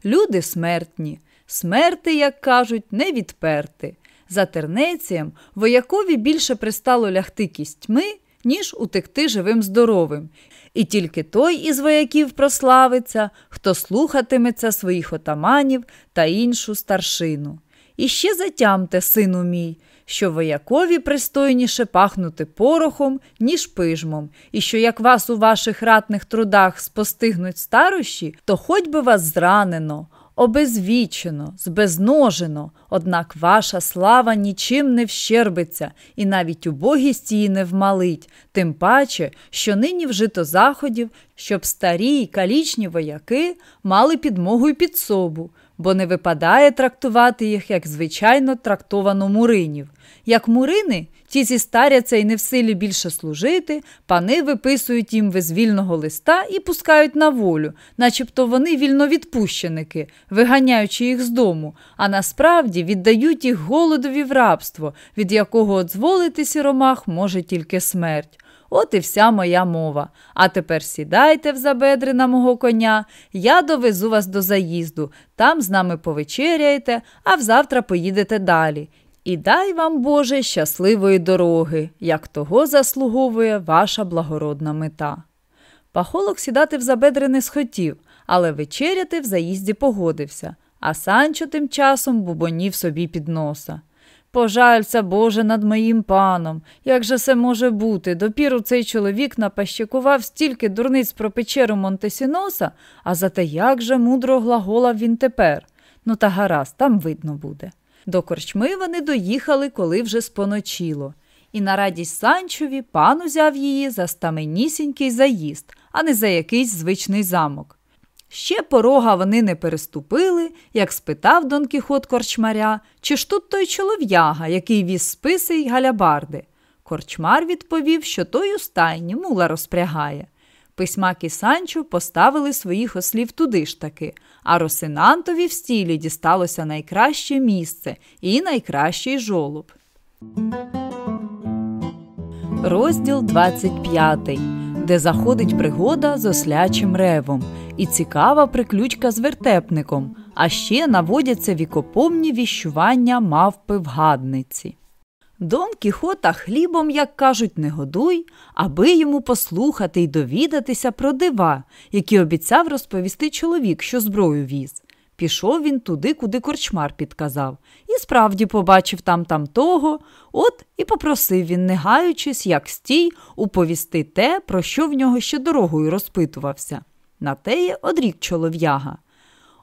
Люди смертні, смерти, як кажуть, не відперти. За тернецієм воякові більше пристало лягти кістьми, ніж утекти живим здоровим. І тільки той із вояків прославиться, хто слухатиметься своїх отаманів та іншу старшину. І ще затямте, сину мій, що воякові пристойніше пахнути порохом, ніж пижмом, і що як вас у ваших ратних трудах спостигнуть старощі, то хоч би вас зранено, обезвічено, збезножено, однак ваша слава нічим не вщербиться, і навіть убогість її не вмалить, тим паче, що нині вжито заходів, щоб старі й калічні вояки мали підмогу й підсобу, бо не випадає трактувати їх, як звичайно трактовано муринів. Як мурини, ті зістаряться і не в силі більше служити, пани виписують їм визвільного листа і пускають на волю, начебто вони вільновідпущеники, виганяючи їх з дому, а насправді віддають їх голодові в рабство, від якого одзволити сіромах може тільки смерть. От і вся моя мова. А тепер сідайте в забедри на мого коня, я довезу вас до заїзду, там з нами повечеряєте, а взавтра поїдете далі. І дай вам, Боже, щасливої дороги, як того заслуговує ваша благородна мета. Пахолок сідати в забедри не схотів, але вечеряти в заїзді погодився, а Санчо тим часом бубонів собі під носа. Пожалься, Боже, над моїм паном. Як же це може бути? Допіру цей чоловік напащикував стільки дурниць про печеру Монтесіноса, а зате як же мудро глаголав він тепер. Ну, та гаразд, там видно буде. До корчми вони доїхали, коли вже споночило. І на радість Санчові пан узяв її за стаменісінький заїзд, а не за якийсь звичний замок. Ще порога вони не переступили, як спитав Дон Кіхот корчмаря, чи ж тут той чолов'яга, який віз списи й галябарди. Корчмар відповів, що той у стайні мула розпрягає. Письмак і Санчо поставили своїх ослів туди ж таки, а Росинантові в стілі дісталося найкраще місце і найкращий жолоб. Розділ 25, де заходить пригода з ослячим ревом, і цікава приключка з вертепником, а ще наводяться вікопомні віщування мавпи в гадниці. Дон Кіхота хлібом, як кажуть, не годуй, аби йому послухати й довідатися про дива, які обіцяв розповісти чоловік, що зброю віз. Пішов він туди, куди корчмар підказав, і справді побачив там там того, от і попросив він, не гаючись, як стій, уповісти те, про що в нього ще дорогою розпитувався. На теє одрік чолов'яга.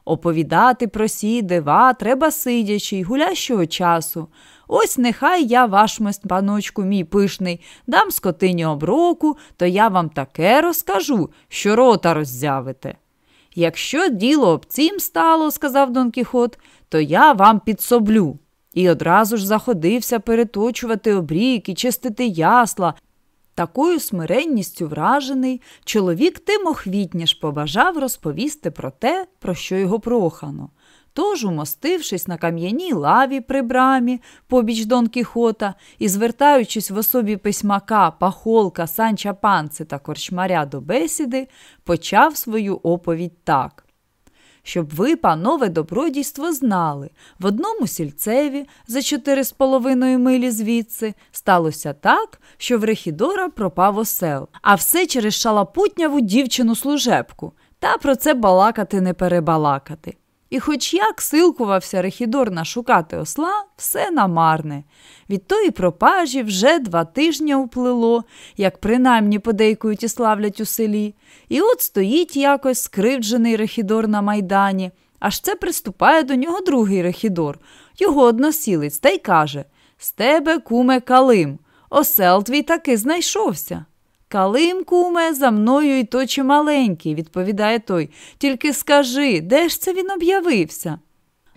Оповідати про сі дива треба сидячи й гулящого часу. Ось нехай я вашмость, паночку мій пишний, дам скотині оброку, то я вам таке розкажу, що рота роззявите. Якщо діло об цім стало, сказав Дон Кіхот, то я вам підсоблю. І одразу ж заходився переточувати обрік чистити ясла. Такою смиренністю вражений, чоловік тим охвітніш побажав розповісти про те, про що його прохано. Тож, умостившись на кам'яній лаві при брамі, побіч Дон Кіхота, і звертаючись в особі письмака, пахолка, санча панци та корчмаря до бесіди, почав свою оповідь так. щоб ви, панове добродійство, знали. В одному сільцеві за чотири з половиною милі звідси сталося так, що в Рехідора пропав осел, а все через шалапутняву дівчину служебку. Та про це балакати не перебалакати. І хоч як силкувався Рехідор нашукати осла, все намарне. Від тої пропажі вже два тижні уплило, як принаймні подейкують і славлять у селі. І от стоїть якось скривджений Рехідор на майдані, аж це приступає до нього другий Рехідор, його односілець, та й каже З тебе, куме, калим, осел твій таки знайшовся. Калим, куме, за мною й то чималенький, відповідає той. Тільки скажи, де ж це він об'явився?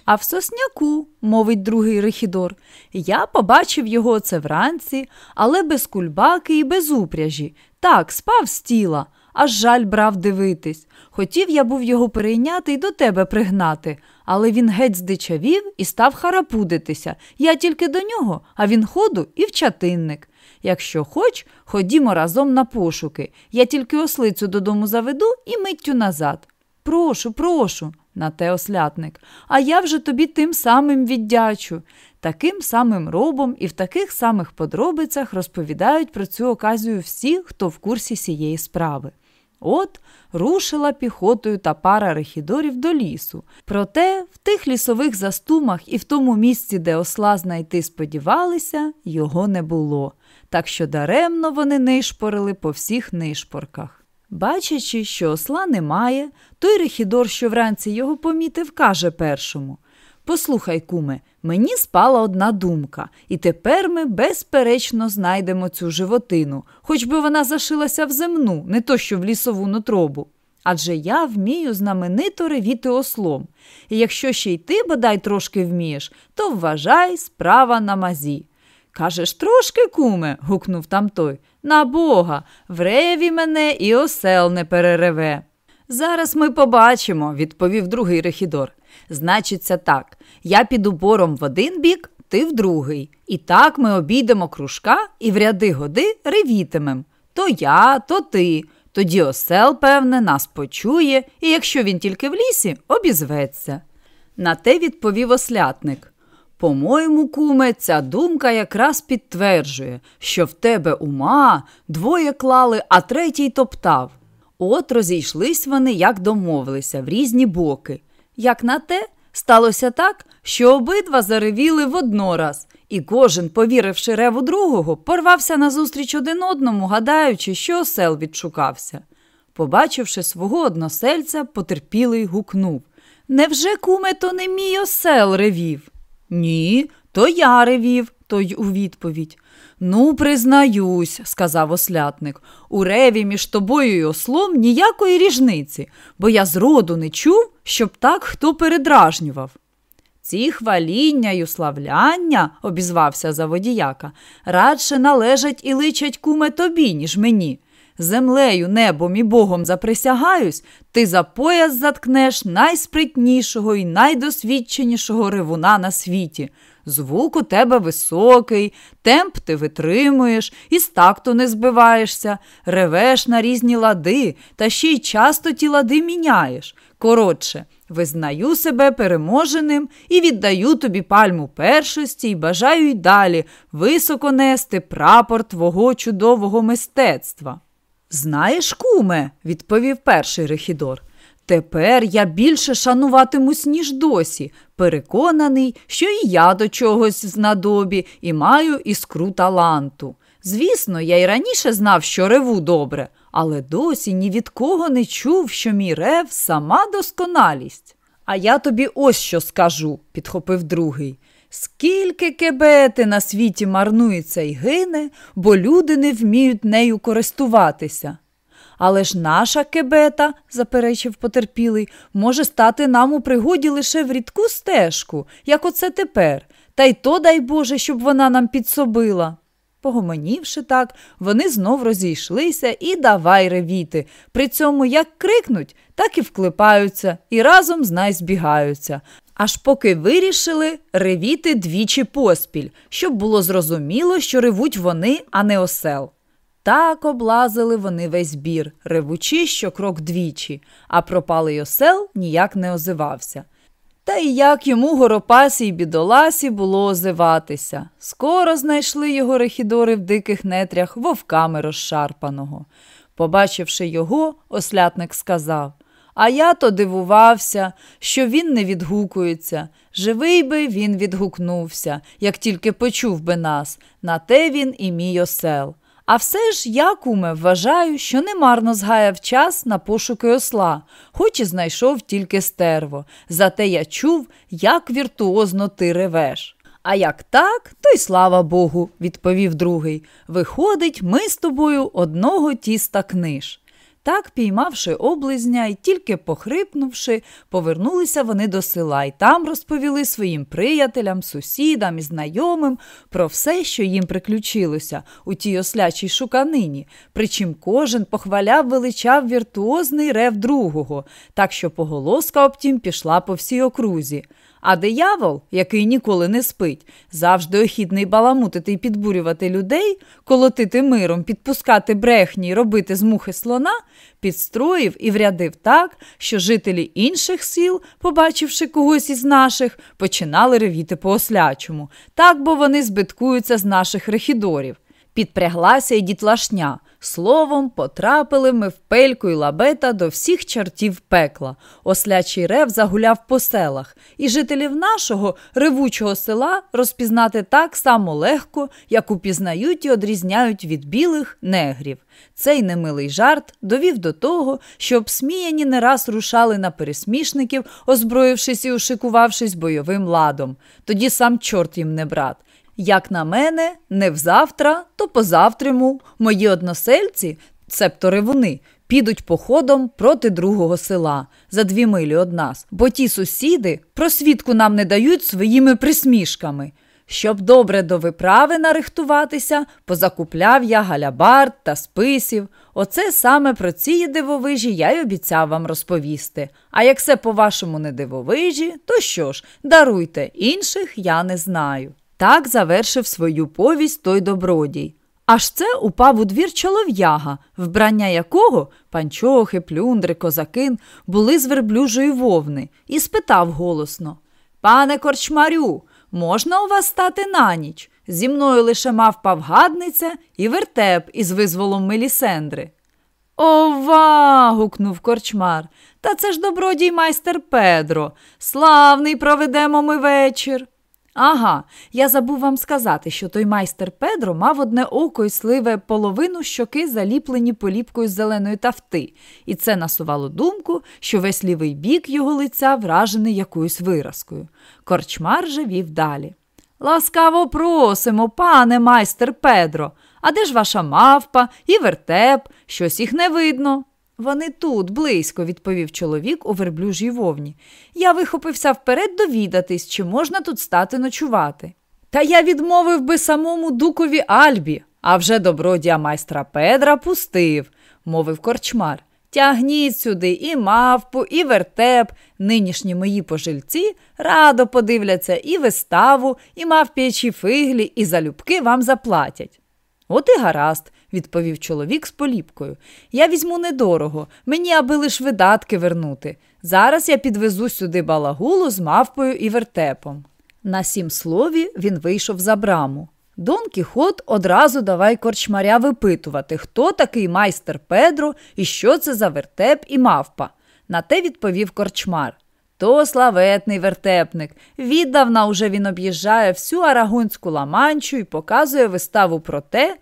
А в сосняку, мовить другий Рехідор, я побачив його це вранці, але без кульбаки і без упряжі. Так, спав з тіла, аж жаль брав дивитись. Хотів я був його перейняти і до тебе пригнати, але він геть здичавів і став харапудитися. Я тільки до нього, а він ходу і вчатинник. Якщо хоч, ходімо разом на пошуки. Я тільки ослицю додому заведу і миттю назад. Прошу, прошу, на те ослятник, а я вже тобі тим самим віддячу. Таким самим робом і в таких самих подробицях розповідають про цю оказію всі, хто в курсі цієї справи. От рушила піхотою та пара рехідорів до лісу. Проте в тих лісових застумах і в тому місці, де осла знайти сподівалися, його не було так що даремно вони нишпорили по всіх нишпорках. Бачачи, що осла немає, той Рехідор, що вранці його помітив, каже першому Послухай, куме, мені спала одна думка, і тепер ми безперечно знайдемо цю животину, хоч би вона зашилася в земну, не то що в лісову нутробу. Адже я вмію знаменито ревіти ослом, і якщо ще й ти бодай трошки вмієш, то вважай справа на мазі. Кажеш, трошки, куме, гукнув там той. На бога, в реві мене і осел не перереве. Зараз ми побачимо, відповів другий рехідор. Значиться так, я піду бором в один бік, ти в другий. І так ми обійдемо кружка і в ряди годи ревітимем. То я, то ти. Тоді осел, певне, нас почує, і якщо він тільки в лісі, обізветься. На те відповів ослятник. По-моєму, куме, ця думка якраз підтверджує, що в тебе ума двоє клали, а третій топтав. От розійшлись вони, як домовилися, в різні боки. Як на те, сталося так, що обидва заревіли воднораз, і кожен, повіривши реву другого, порвався назустріч один одному, гадаючи, що осел відшукався. Побачивши свого односельця, потерпілий гукнув Невже, куме, то не мій осел ревів? Ні, то я ревів, той у відповідь. Ну, признаюсь, сказав ослятник, у реві між тобою і ослом ніякої ріжниці, бо я зроду не чув, щоб так хто передражнював. Ці хваління й уславляння, обізвався заводіяка, радше належать і личать куме тобі, ніж мені. Землею, небом і Богом заприсягаюсь, ти за пояс заткнеш найспритнішого і найдосвідченішого ревуна на світі. Звук у тебе високий, темп ти витримуєш, і з такту не збиваєшся, ревеш на різні лади, та ще й часто ті лади міняєш. Коротше, визнаю себе переможеним і віддаю тобі пальму першості і бажаю й далі високо нести прапор твого чудового мистецтва. Знаєш, куме, відповів перший Рехідор. Тепер я більше шануватимусь, ніж досі, переконаний, що і я до чогось знадобі і маю іскру таланту. Звісно, я й раніше знав, що реву добре, але досі ні від кого не чув, що мій рев сама досконалість. А я тобі ось що скажу, підхопив другий. Скільки кебети на світі марнується і гине, бо люди не вміють нею користуватися. Але ж наша кебета, заперечив потерпілий, може стати нам у пригоді лише в рідку стежку, як оце тепер, та й то, дай Боже, щоб вона нам підсобила. Погомонівши так, вони знов розійшлися і давай ревіти. При цьому як крикнуть, так і вклипаються, і разом знай збігаються аж поки вирішили ревіти двічі поспіль, щоб було зрозуміло, що ревуть вони, а не осел. Так облазили вони весь бір, ревучи, що крок двічі, а пропалий осел ніяк не озивався. Та й як йому горопасі й бідоласі було озиватися. Скоро знайшли його рехідори в диких нетрях вовками розшарпаного. Побачивши його, ослятник сказав А я то дивувався, що він не відгукується. Живий би він відгукнувся, як тільки почув би нас, на те він і мій осел. А все ж я, куме, вважаю, що немарно згаяв час на пошуки осла, хоч і знайшов тільки стерво. Зате я чув, як віртуозно ти ревеш. А як так, то й слава Богу, відповів другий. Виходить, ми з тобою одного тіста книж. Так, піймавши облизня і тільки похрипнувши, повернулися вони до села і там розповіли своїм приятелям, сусідам і знайомим про все, що їм приключилося у тій ослячій шуканині, причим кожен похваляв, величав віртуозний рев другого, так що поголоска обтім пішла по всій окрузі. А диявол, який ніколи не спить, завжди охідний баламутити й підбурювати людей, колотити миром, підпускати брехні й робити з мухи слона, підстроїв і врядив так, що жителі інших сіл, побачивши когось із наших, починали ревіти по ослячому. Так бо вони збиткуються з наших рехідорів. Підпряглася й дітлашня. Словом, потрапили ми в пельку й лабета до всіх чортів пекла. Ослячий рев загуляв по селах, і жителів нашого ревучого села розпізнати так само легко, як упізнають і одрізняють від білих негрів. Цей немилий жарт довів до того, що обсміяні не раз рушали на пересмішників, озброївшись і ушикувавшись бойовим ладом. Тоді сам чорт їм не брат. Як на мене, не взавтра, то позавтраму мої односельці, цебто ревуни, підуть походом проти другого села за дві милі од нас, бо ті сусіди просвідку нам не дають своїми присмішками. Щоб добре до виправи нарихтуватися, позакупляв я галябард та списів. Оце саме про ці дивовижі я й обіцяв вам розповісти. А як все по-вашому не дивовижі, то що ж, даруйте, інших я не знаю. Так завершив свою повість той добродій. Аж це упав у двір чолов'яга, вбрання якого панчохи, плюндри, козакин були з верблюжої вовни, і спитав голосно Пане корчмарю, можна у вас стати на ніч? Зі мною лише мав павгадниця і вертеп із визволом Мелісендри. Ова. гукнув корчмар. Та це ж добродій майстер Педро. Славний проведемо ми вечір. Ага, я забув вам сказати, що той майстер Педро мав одне око і сливе половину щоки, заліплені поліпкою зеленої тафти, і це насувало думку, що весь лівий бік його лиця вражений якоюсь виразкою. Корчмар же вів далі. Ласкаво просимо, пане майстер Педро, а де ж ваша мавпа і вертеп? Щось їх не видно. Вони тут, близько, відповів чоловік у верблюжій вовні. Я вихопився вперед довідатись, чи можна тут стати ночувати. Та я відмовив би самому дукові Альбі, а вже добродія майстра Педра пустив, мовив корчмар. Тягніть сюди і мавпу, і вертеп. Нинішні мої пожильці радо подивляться і виставу, і мавп'ячі фиглі, і залюбки вам заплатять. От і гаразд, відповів чоловік з поліпкою. Я візьму недорого, мені аби лиш видатки вернути. Зараз я підвезу сюди балагулу з мавпою і вертепом. На сім слові він вийшов за браму. Дон Кіхот одразу давай корчмаря випитувати, хто такий майстер Педро і що це за вертеп і мавпа. На те відповів корчмар. То славетний вертепник. Віддавна уже він об'їжджає всю арагонську ламанчу і показує виставу про те,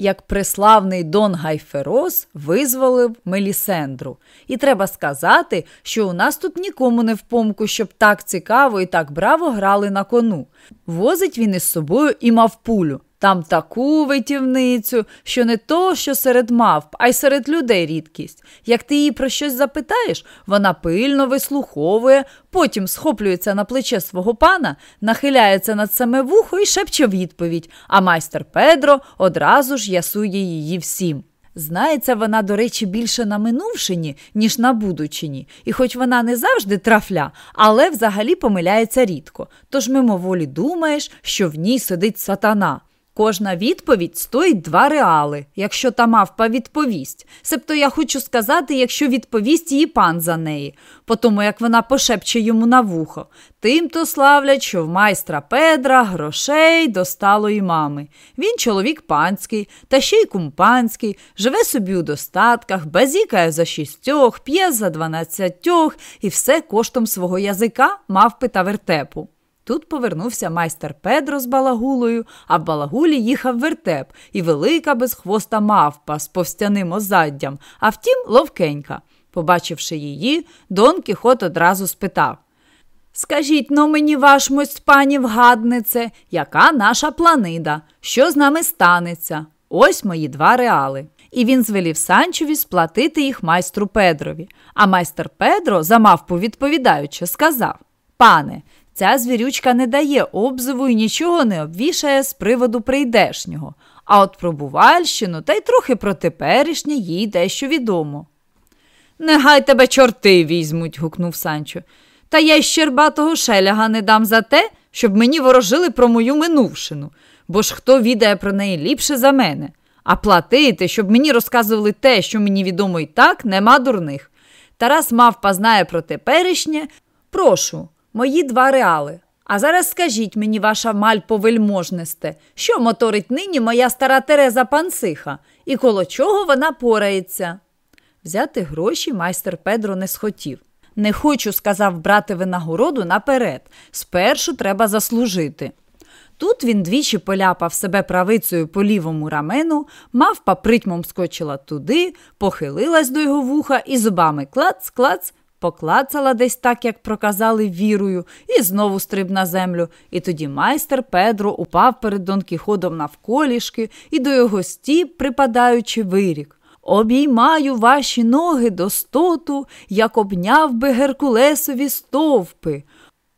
як преславний Дон Гайферос визволив Мелісендру. І треба сказати, що у нас тут нікому не впомку, щоб так цікаво і так браво грали на кону. Возить він із собою і мав пулю. Там таку витівницю, що не то, що серед мавп, а й серед людей рідкість. Як ти її про щось запитаєш, вона пильно вислуховує, потім схоплюється на плече свого пана, нахиляється над саме вухо і шепче відповідь, а майстер Педро одразу ж ясує її всім. Знається вона, до речі, більше на минувшині, ніж на будучині, і хоч вона не завжди трафля, але взагалі помиляється рідко. Тож мимоволі думаєш, що в ній сидить сатана. Кожна відповідь стоїть два реали, якщо та мавпа відповість. Себто я хочу сказати, якщо відповість її пан за неї, по тому як вона пошепче йому на вухо. Тим то славлять, що в майстра Педра грошей достало і мами. Він чоловік панський, та ще й кумпанський, живе собі у достатках, базікає за шістьох, п'є за дванадцятьох і все коштом свого язика, мавпи та вертепу. Тут повернувся майстер Педро з балагулою, а в балагулі їхав вертеп і велика безхвоста мавпа з повстяним озаддям, а втім, ловкенька. Побачивши її, Дон Кіхот одразу спитав Скажіть но мені, ваш мость пані вгаднице, яка наша планида? Що з нами станеться? Ось мої два реали. І він звелів Санчові сплатити їх майстру Педрові. А майстер Педро, за мавпу відповідаючи, сказав Пане, Ця звірючка не дає обзиву і нічого не обвішає з приводу прийдешнього, а от про Бувальщину та й трохи про теперішнє їй дещо відомо. Негай тебе чорти візьмуть, гукнув Санчо. Та я й щербатого шеляга не дам за те, щоб мені ворожили про мою минувшину, бо ж хто відає про неї ліпше за мене. А платити, щоб мені розказували те, що мені відомо і так, нема дурних. Тарас мавпа знає про теперішнє. Прошу. Мої два реали. А зараз скажіть мені, ваша маль повельможнесте, що моторить нині моя стара Тереза Пансиха і коло чого вона порається? Взяти гроші майстер Педро не схотів. Не хочу, сказав брати винагороду наперед. Спершу треба заслужити. Тут він двічі поляпав себе правицею по лівому рамену, мавпа притьмом скочила туди, похилилась до його вуха і зубами клац-клац поклацала десь так, як проказали вірою, і знову стриб на землю. І тоді майстер Педро упав перед Дон Кіходом навколішки і до його стіп, припадаючи, вирік. Обіймаю ваші ноги до стоту, як обняв би Геркулесові стовпи.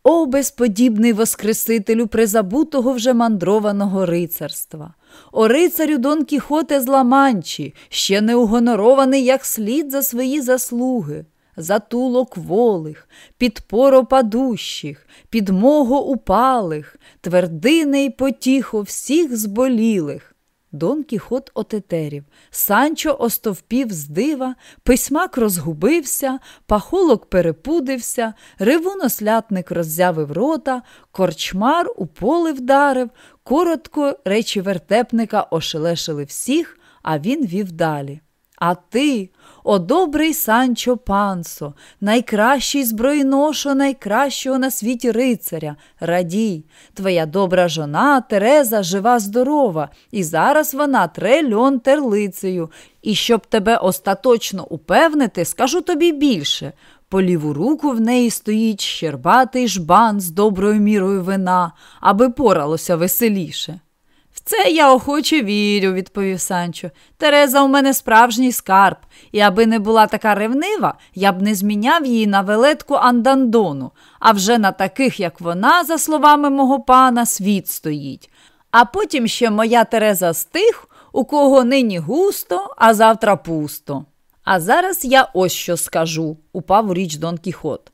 О, безподібний Воскресителю призабутого вже мандрованого рицарства! О рицарю Дон Кіхоте з Ламанчі, ще не угонорований як слід за свої заслуги затулок волих, підпоро падущих, підмого упалих, твердине й потіхо всіх зболілих. Дон Кіхот отетерів, Санчо остовпів з дива, письмак розгубився, пахолок перепудився, ревунослятник роззявив рота, корчмар у поле вдарив, коротко речі вертепника ошелешили всіх, а він вів далі. А ти, о добрий Санчо Пансо, найкращий збройношо найкращого на світі рицаря, радій, твоя добра жона Тереза жива, здорова, і зараз вона тре льон терлицею. І щоб тебе остаточно упевнити, скажу тобі більше. По ліву руку в неї стоїть щербатий жбан з доброю мірою вина, аби поралося веселіше це я охоче вірю, відповів Санчо. Тереза у мене справжній скарб, і аби не була така ревнива, я б не зміняв її на велетку Андандону, а вже на таких, як вона, за словами мого пана, світ стоїть. А потім ще моя Тереза з тих, у кого нині густо, а завтра пусто. А зараз я ось що скажу, упав у річ Дон Кіхот.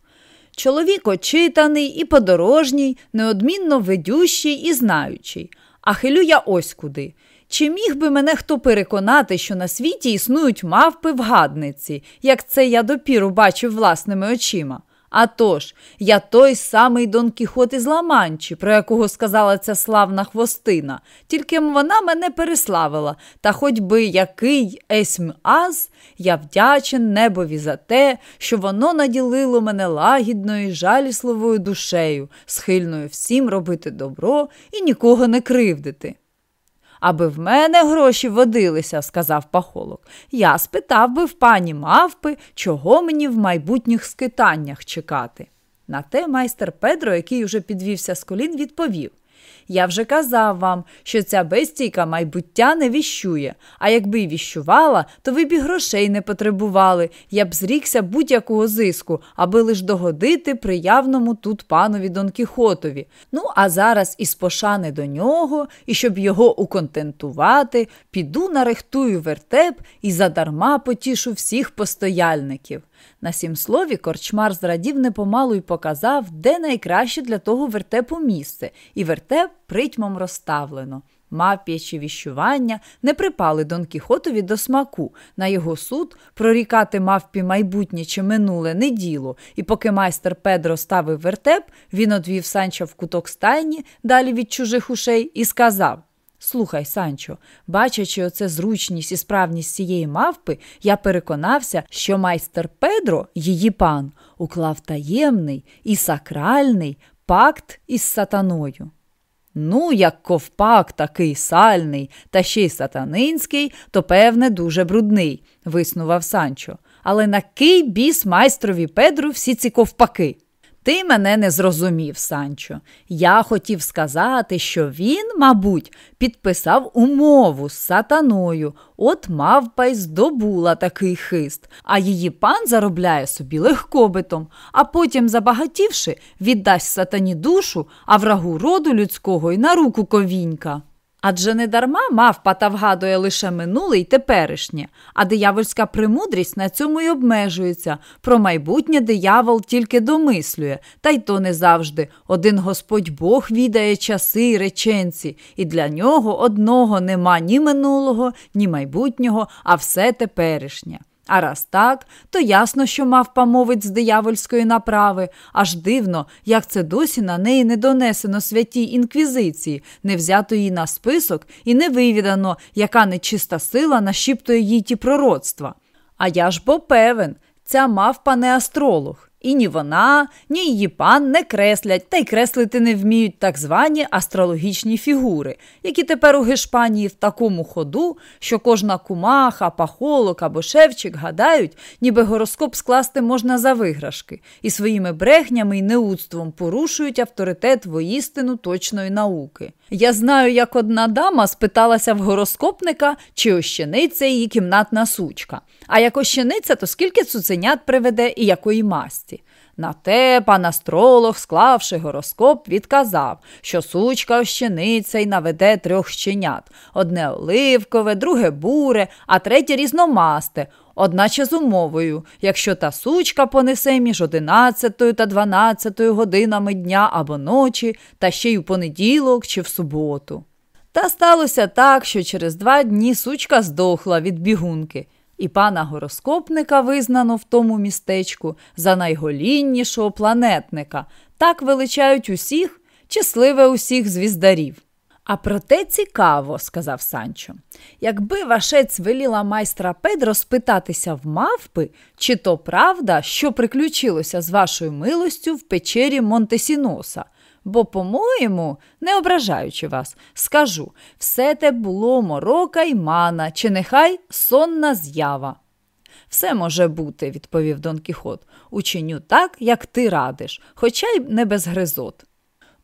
Чоловік очитаний і подорожній, неодмінно ведющий і знаючий. А хилю я ось куди. Чи міг би мене хто переконати, що на світі існують мавпи вгадниці, як це я допіру бачив власними очима? А тож, я той самий Дон Кіхот із Ламанчі, про якого сказала ця славна хвостина, тільки вона мене переславила, та хоч би який есмь аз, я вдячен небові за те, що воно наділило мене лагідною, жалісливою душею, схильною всім робити добро і нікого не кривдити. Аби в мене гроші водилися, сказав пахолок. Я спитав би в пані мавпи, чого мені в майбутніх скитаннях чекати. На те майстер Педро, який уже підвівся з колін, відповів я вже казав вам, що ця безстійка майбуття не віщує, а якби й віщувала, то ви б і грошей не потребували, я б зрікся будь-якого зиску, аби лиш догодити приявному тут панові Дон Кіхотові. Ну, а зараз із пошани до нього, і щоб його уконтентувати, піду нарихтую вертеп і задарма потішу всіх постояльників. На сім слові корчмар зрадів непомалу й показав, де найкраще для того вертепу місце, і вертеп притьмом розставлено. Мавп'ячі віщування не припали Дон Кіхотові до смаку. На його суд прорікати мавпі майбутнє чи минуле не діло, і поки майстер Педро ставив вертеп, він одвів Санчо в куток стайні далі від чужих ушей і сказав Слухай, Санчо, бачачи оце зручність і справність цієї мавпи, я переконався, що майстер Педро, її пан, уклав таємний і сакральний пакт із сатаною. Ну, як ковпак такий сальний, та ще й сатанинський, то, певне, дуже брудний, виснував Санчо. Але на кий біс майстрові Педру всі ці ковпаки? Ти мене не зрозумів, Санчо. Я хотів сказати, що він, мабуть, підписав умову з сатаною, от мавпа й здобула такий хист, а її пан заробляє собі легкобитом, а потім, забагатівши, віддасть сатані душу, а врагу роду людського й на руку ковінька. Адже не дарма мавпа та вгадує лише минуле й теперішнє, а диявольська премудрість на цьому й обмежується. Про майбутнє диявол тільки домислює, та й то не завжди. Один Господь Бог відає часи й реченці, і для нього одного нема ні минулого, ні майбутнього, а все теперішнє. А раз так, то ясно, що мавпа мовить з диявольської направи, аж дивно, як це досі на неї не донесено святій інквізиції, не взято її на список і не вивідано, яка нечиста сила нашіптує їй ті пророцтва. А я ж бо певен, ця мавпа не астролог. І ні вона, ні її пан не креслять та й креслити не вміють так звані астрологічні фігури, які тепер у Гешпанії в такому ходу, що кожна кумаха, пахолок або шевчик гадають, ніби гороскоп скласти можна за виграшки, і своїми брехнями й неудством порушують авторитет воїстину точної науки. Я знаю, як одна дама спиталася в гороскопника, чи ощениця її кімнатна сучка. А як ощениця, то скільки цуценят приведе і якої масті. На те пан астролог, склавши гороскоп, відказав, що сучка ощениця й наведе трьох щенят одне оливкове, друге буре, а третє різномасте, одначе з умовою, якщо та сучка понесе між одинадцятою та дванадцятою годинами дня або ночі, та ще й у понеділок чи в суботу. Та сталося так, що через два дні сучка здохла від бігунки і пана гороскопника визнано в тому містечку за найголіннішого планетника. Так величають усіх, щасливе усіх звіздарів. А проте цікаво, сказав Санчо, якби вашець веліла майстра Педро спитатися в мавпи, чи то правда, що приключилося з вашою милостю в печері Монтесіноса – Бо, по-моєму, не ображаючи вас, скажу все те було морока й мана, чи нехай сонна з'ява. Все може бути, відповів Дон Кіхот. Учиню так, як ти радиш, хоча й не без гризот.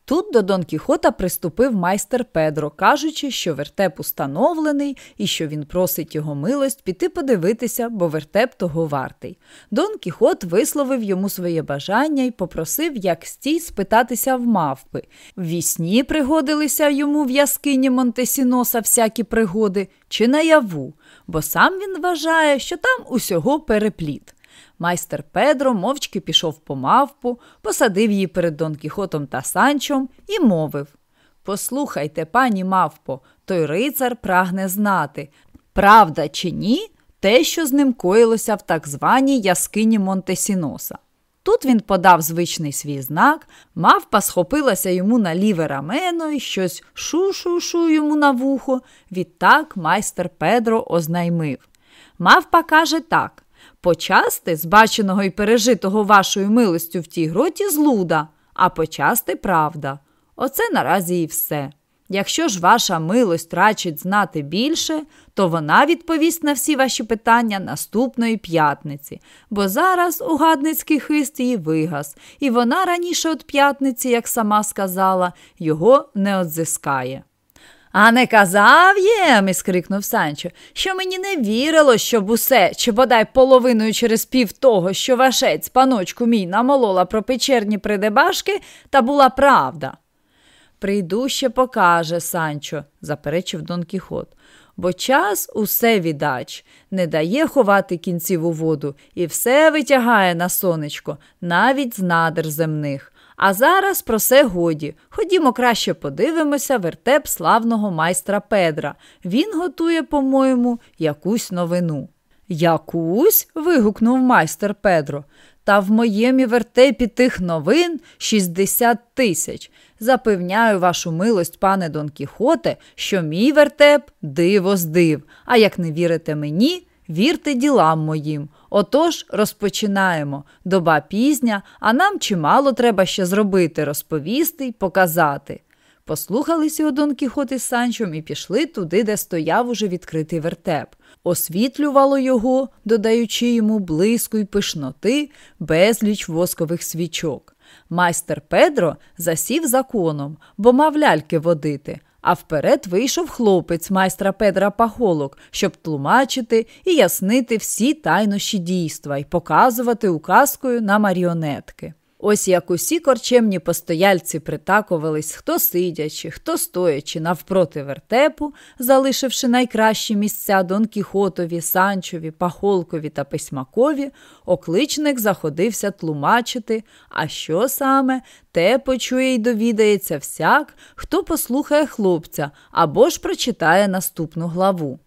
Тут до Дон Кіхота приступив майстер Педро, кажучи, що вертеп установлений і що він просить його милость піти подивитися, бо вертеп того вартий. Дон Кіхот висловив йому своє бажання і попросив, як стій спитатися в мавпи. В вісні пригодилися йому в яскині Монтесіноса всякі пригоди, чи наяву, бо сам він вважає, що там усього перепліт. Майстер Педро мовчки пішов по мавпу, посадив її перед Дон Кіхотом та Санчом і мовив Послухайте, пані мавпо, той рицар прагне знати, правда чи ні, те, що з ним коїлося в так званій яскині Монтесіноса. Тут він подав звичний свій знак, мавпа схопилася йому на ліве рамено і щось шу-шу-шу йому на вухо. Відтак майстер Педро ознаймив. Мавпа каже так Почасти з баченого і пережитого вашою милостю в тій гроті злуда, а почасти правда. Оце наразі і все. Якщо ж ваша милость рачить знати більше, то вона відповість на всі ваші питання наступної п'ятниці, бо зараз угадницький хист її вигас, і вона раніше від п'ятниці, як сама сказала, його не одзискає. А не казав єм, іскрикнув Санчо, що мені не вірило, щоб усе, чи бодай половиною через пів того, що вашець, паночку мій, намолола про печерні придебашки, та була правда. Прийду ще покаже, Санчо, заперечив Дон Кіхот, бо час усе віддач, не дає ховати кінців у воду і все витягає на сонечко, навіть з надр земних. А зараз про все годі. Ходімо краще подивимося вертеп славного майстра Педра. Він готує, по-моєму, якусь новину. Якусь? вигукнув майстер Педро. Та в моєму вертепі тих новин 60 тисяч. Запевняю вашу милость, пане Дон Кіхоте, що мій вертеп диво здив. А як не вірите мені, вірте ділам моїм. Отож, розпочинаємо. Доба пізня, а нам чимало треба ще зробити, розповісти й показати. Послухались його Дон Кіхот із Санчом і пішли туди, де стояв уже відкритий вертеп. Освітлювало його, додаючи йому блиску й пишноти, безліч воскових свічок. Майстер Педро засів законом, бо мав ляльки водити, а вперед вийшов хлопець майстра Педра Пахолок, щоб тлумачити і яснити всі тайнощі дійства і показувати указкою на маріонетки. Ось як усі корчемні постояльці притакувались, хто сидячи, хто стоячи навпроти вертепу, залишивши найкращі місця Дон Кіхотові, Санчові, Пахолкові та Письмакові, окличник заходився тлумачити, а що саме, те почує й довідається всяк, хто послухає хлопця або ж прочитає наступну главу.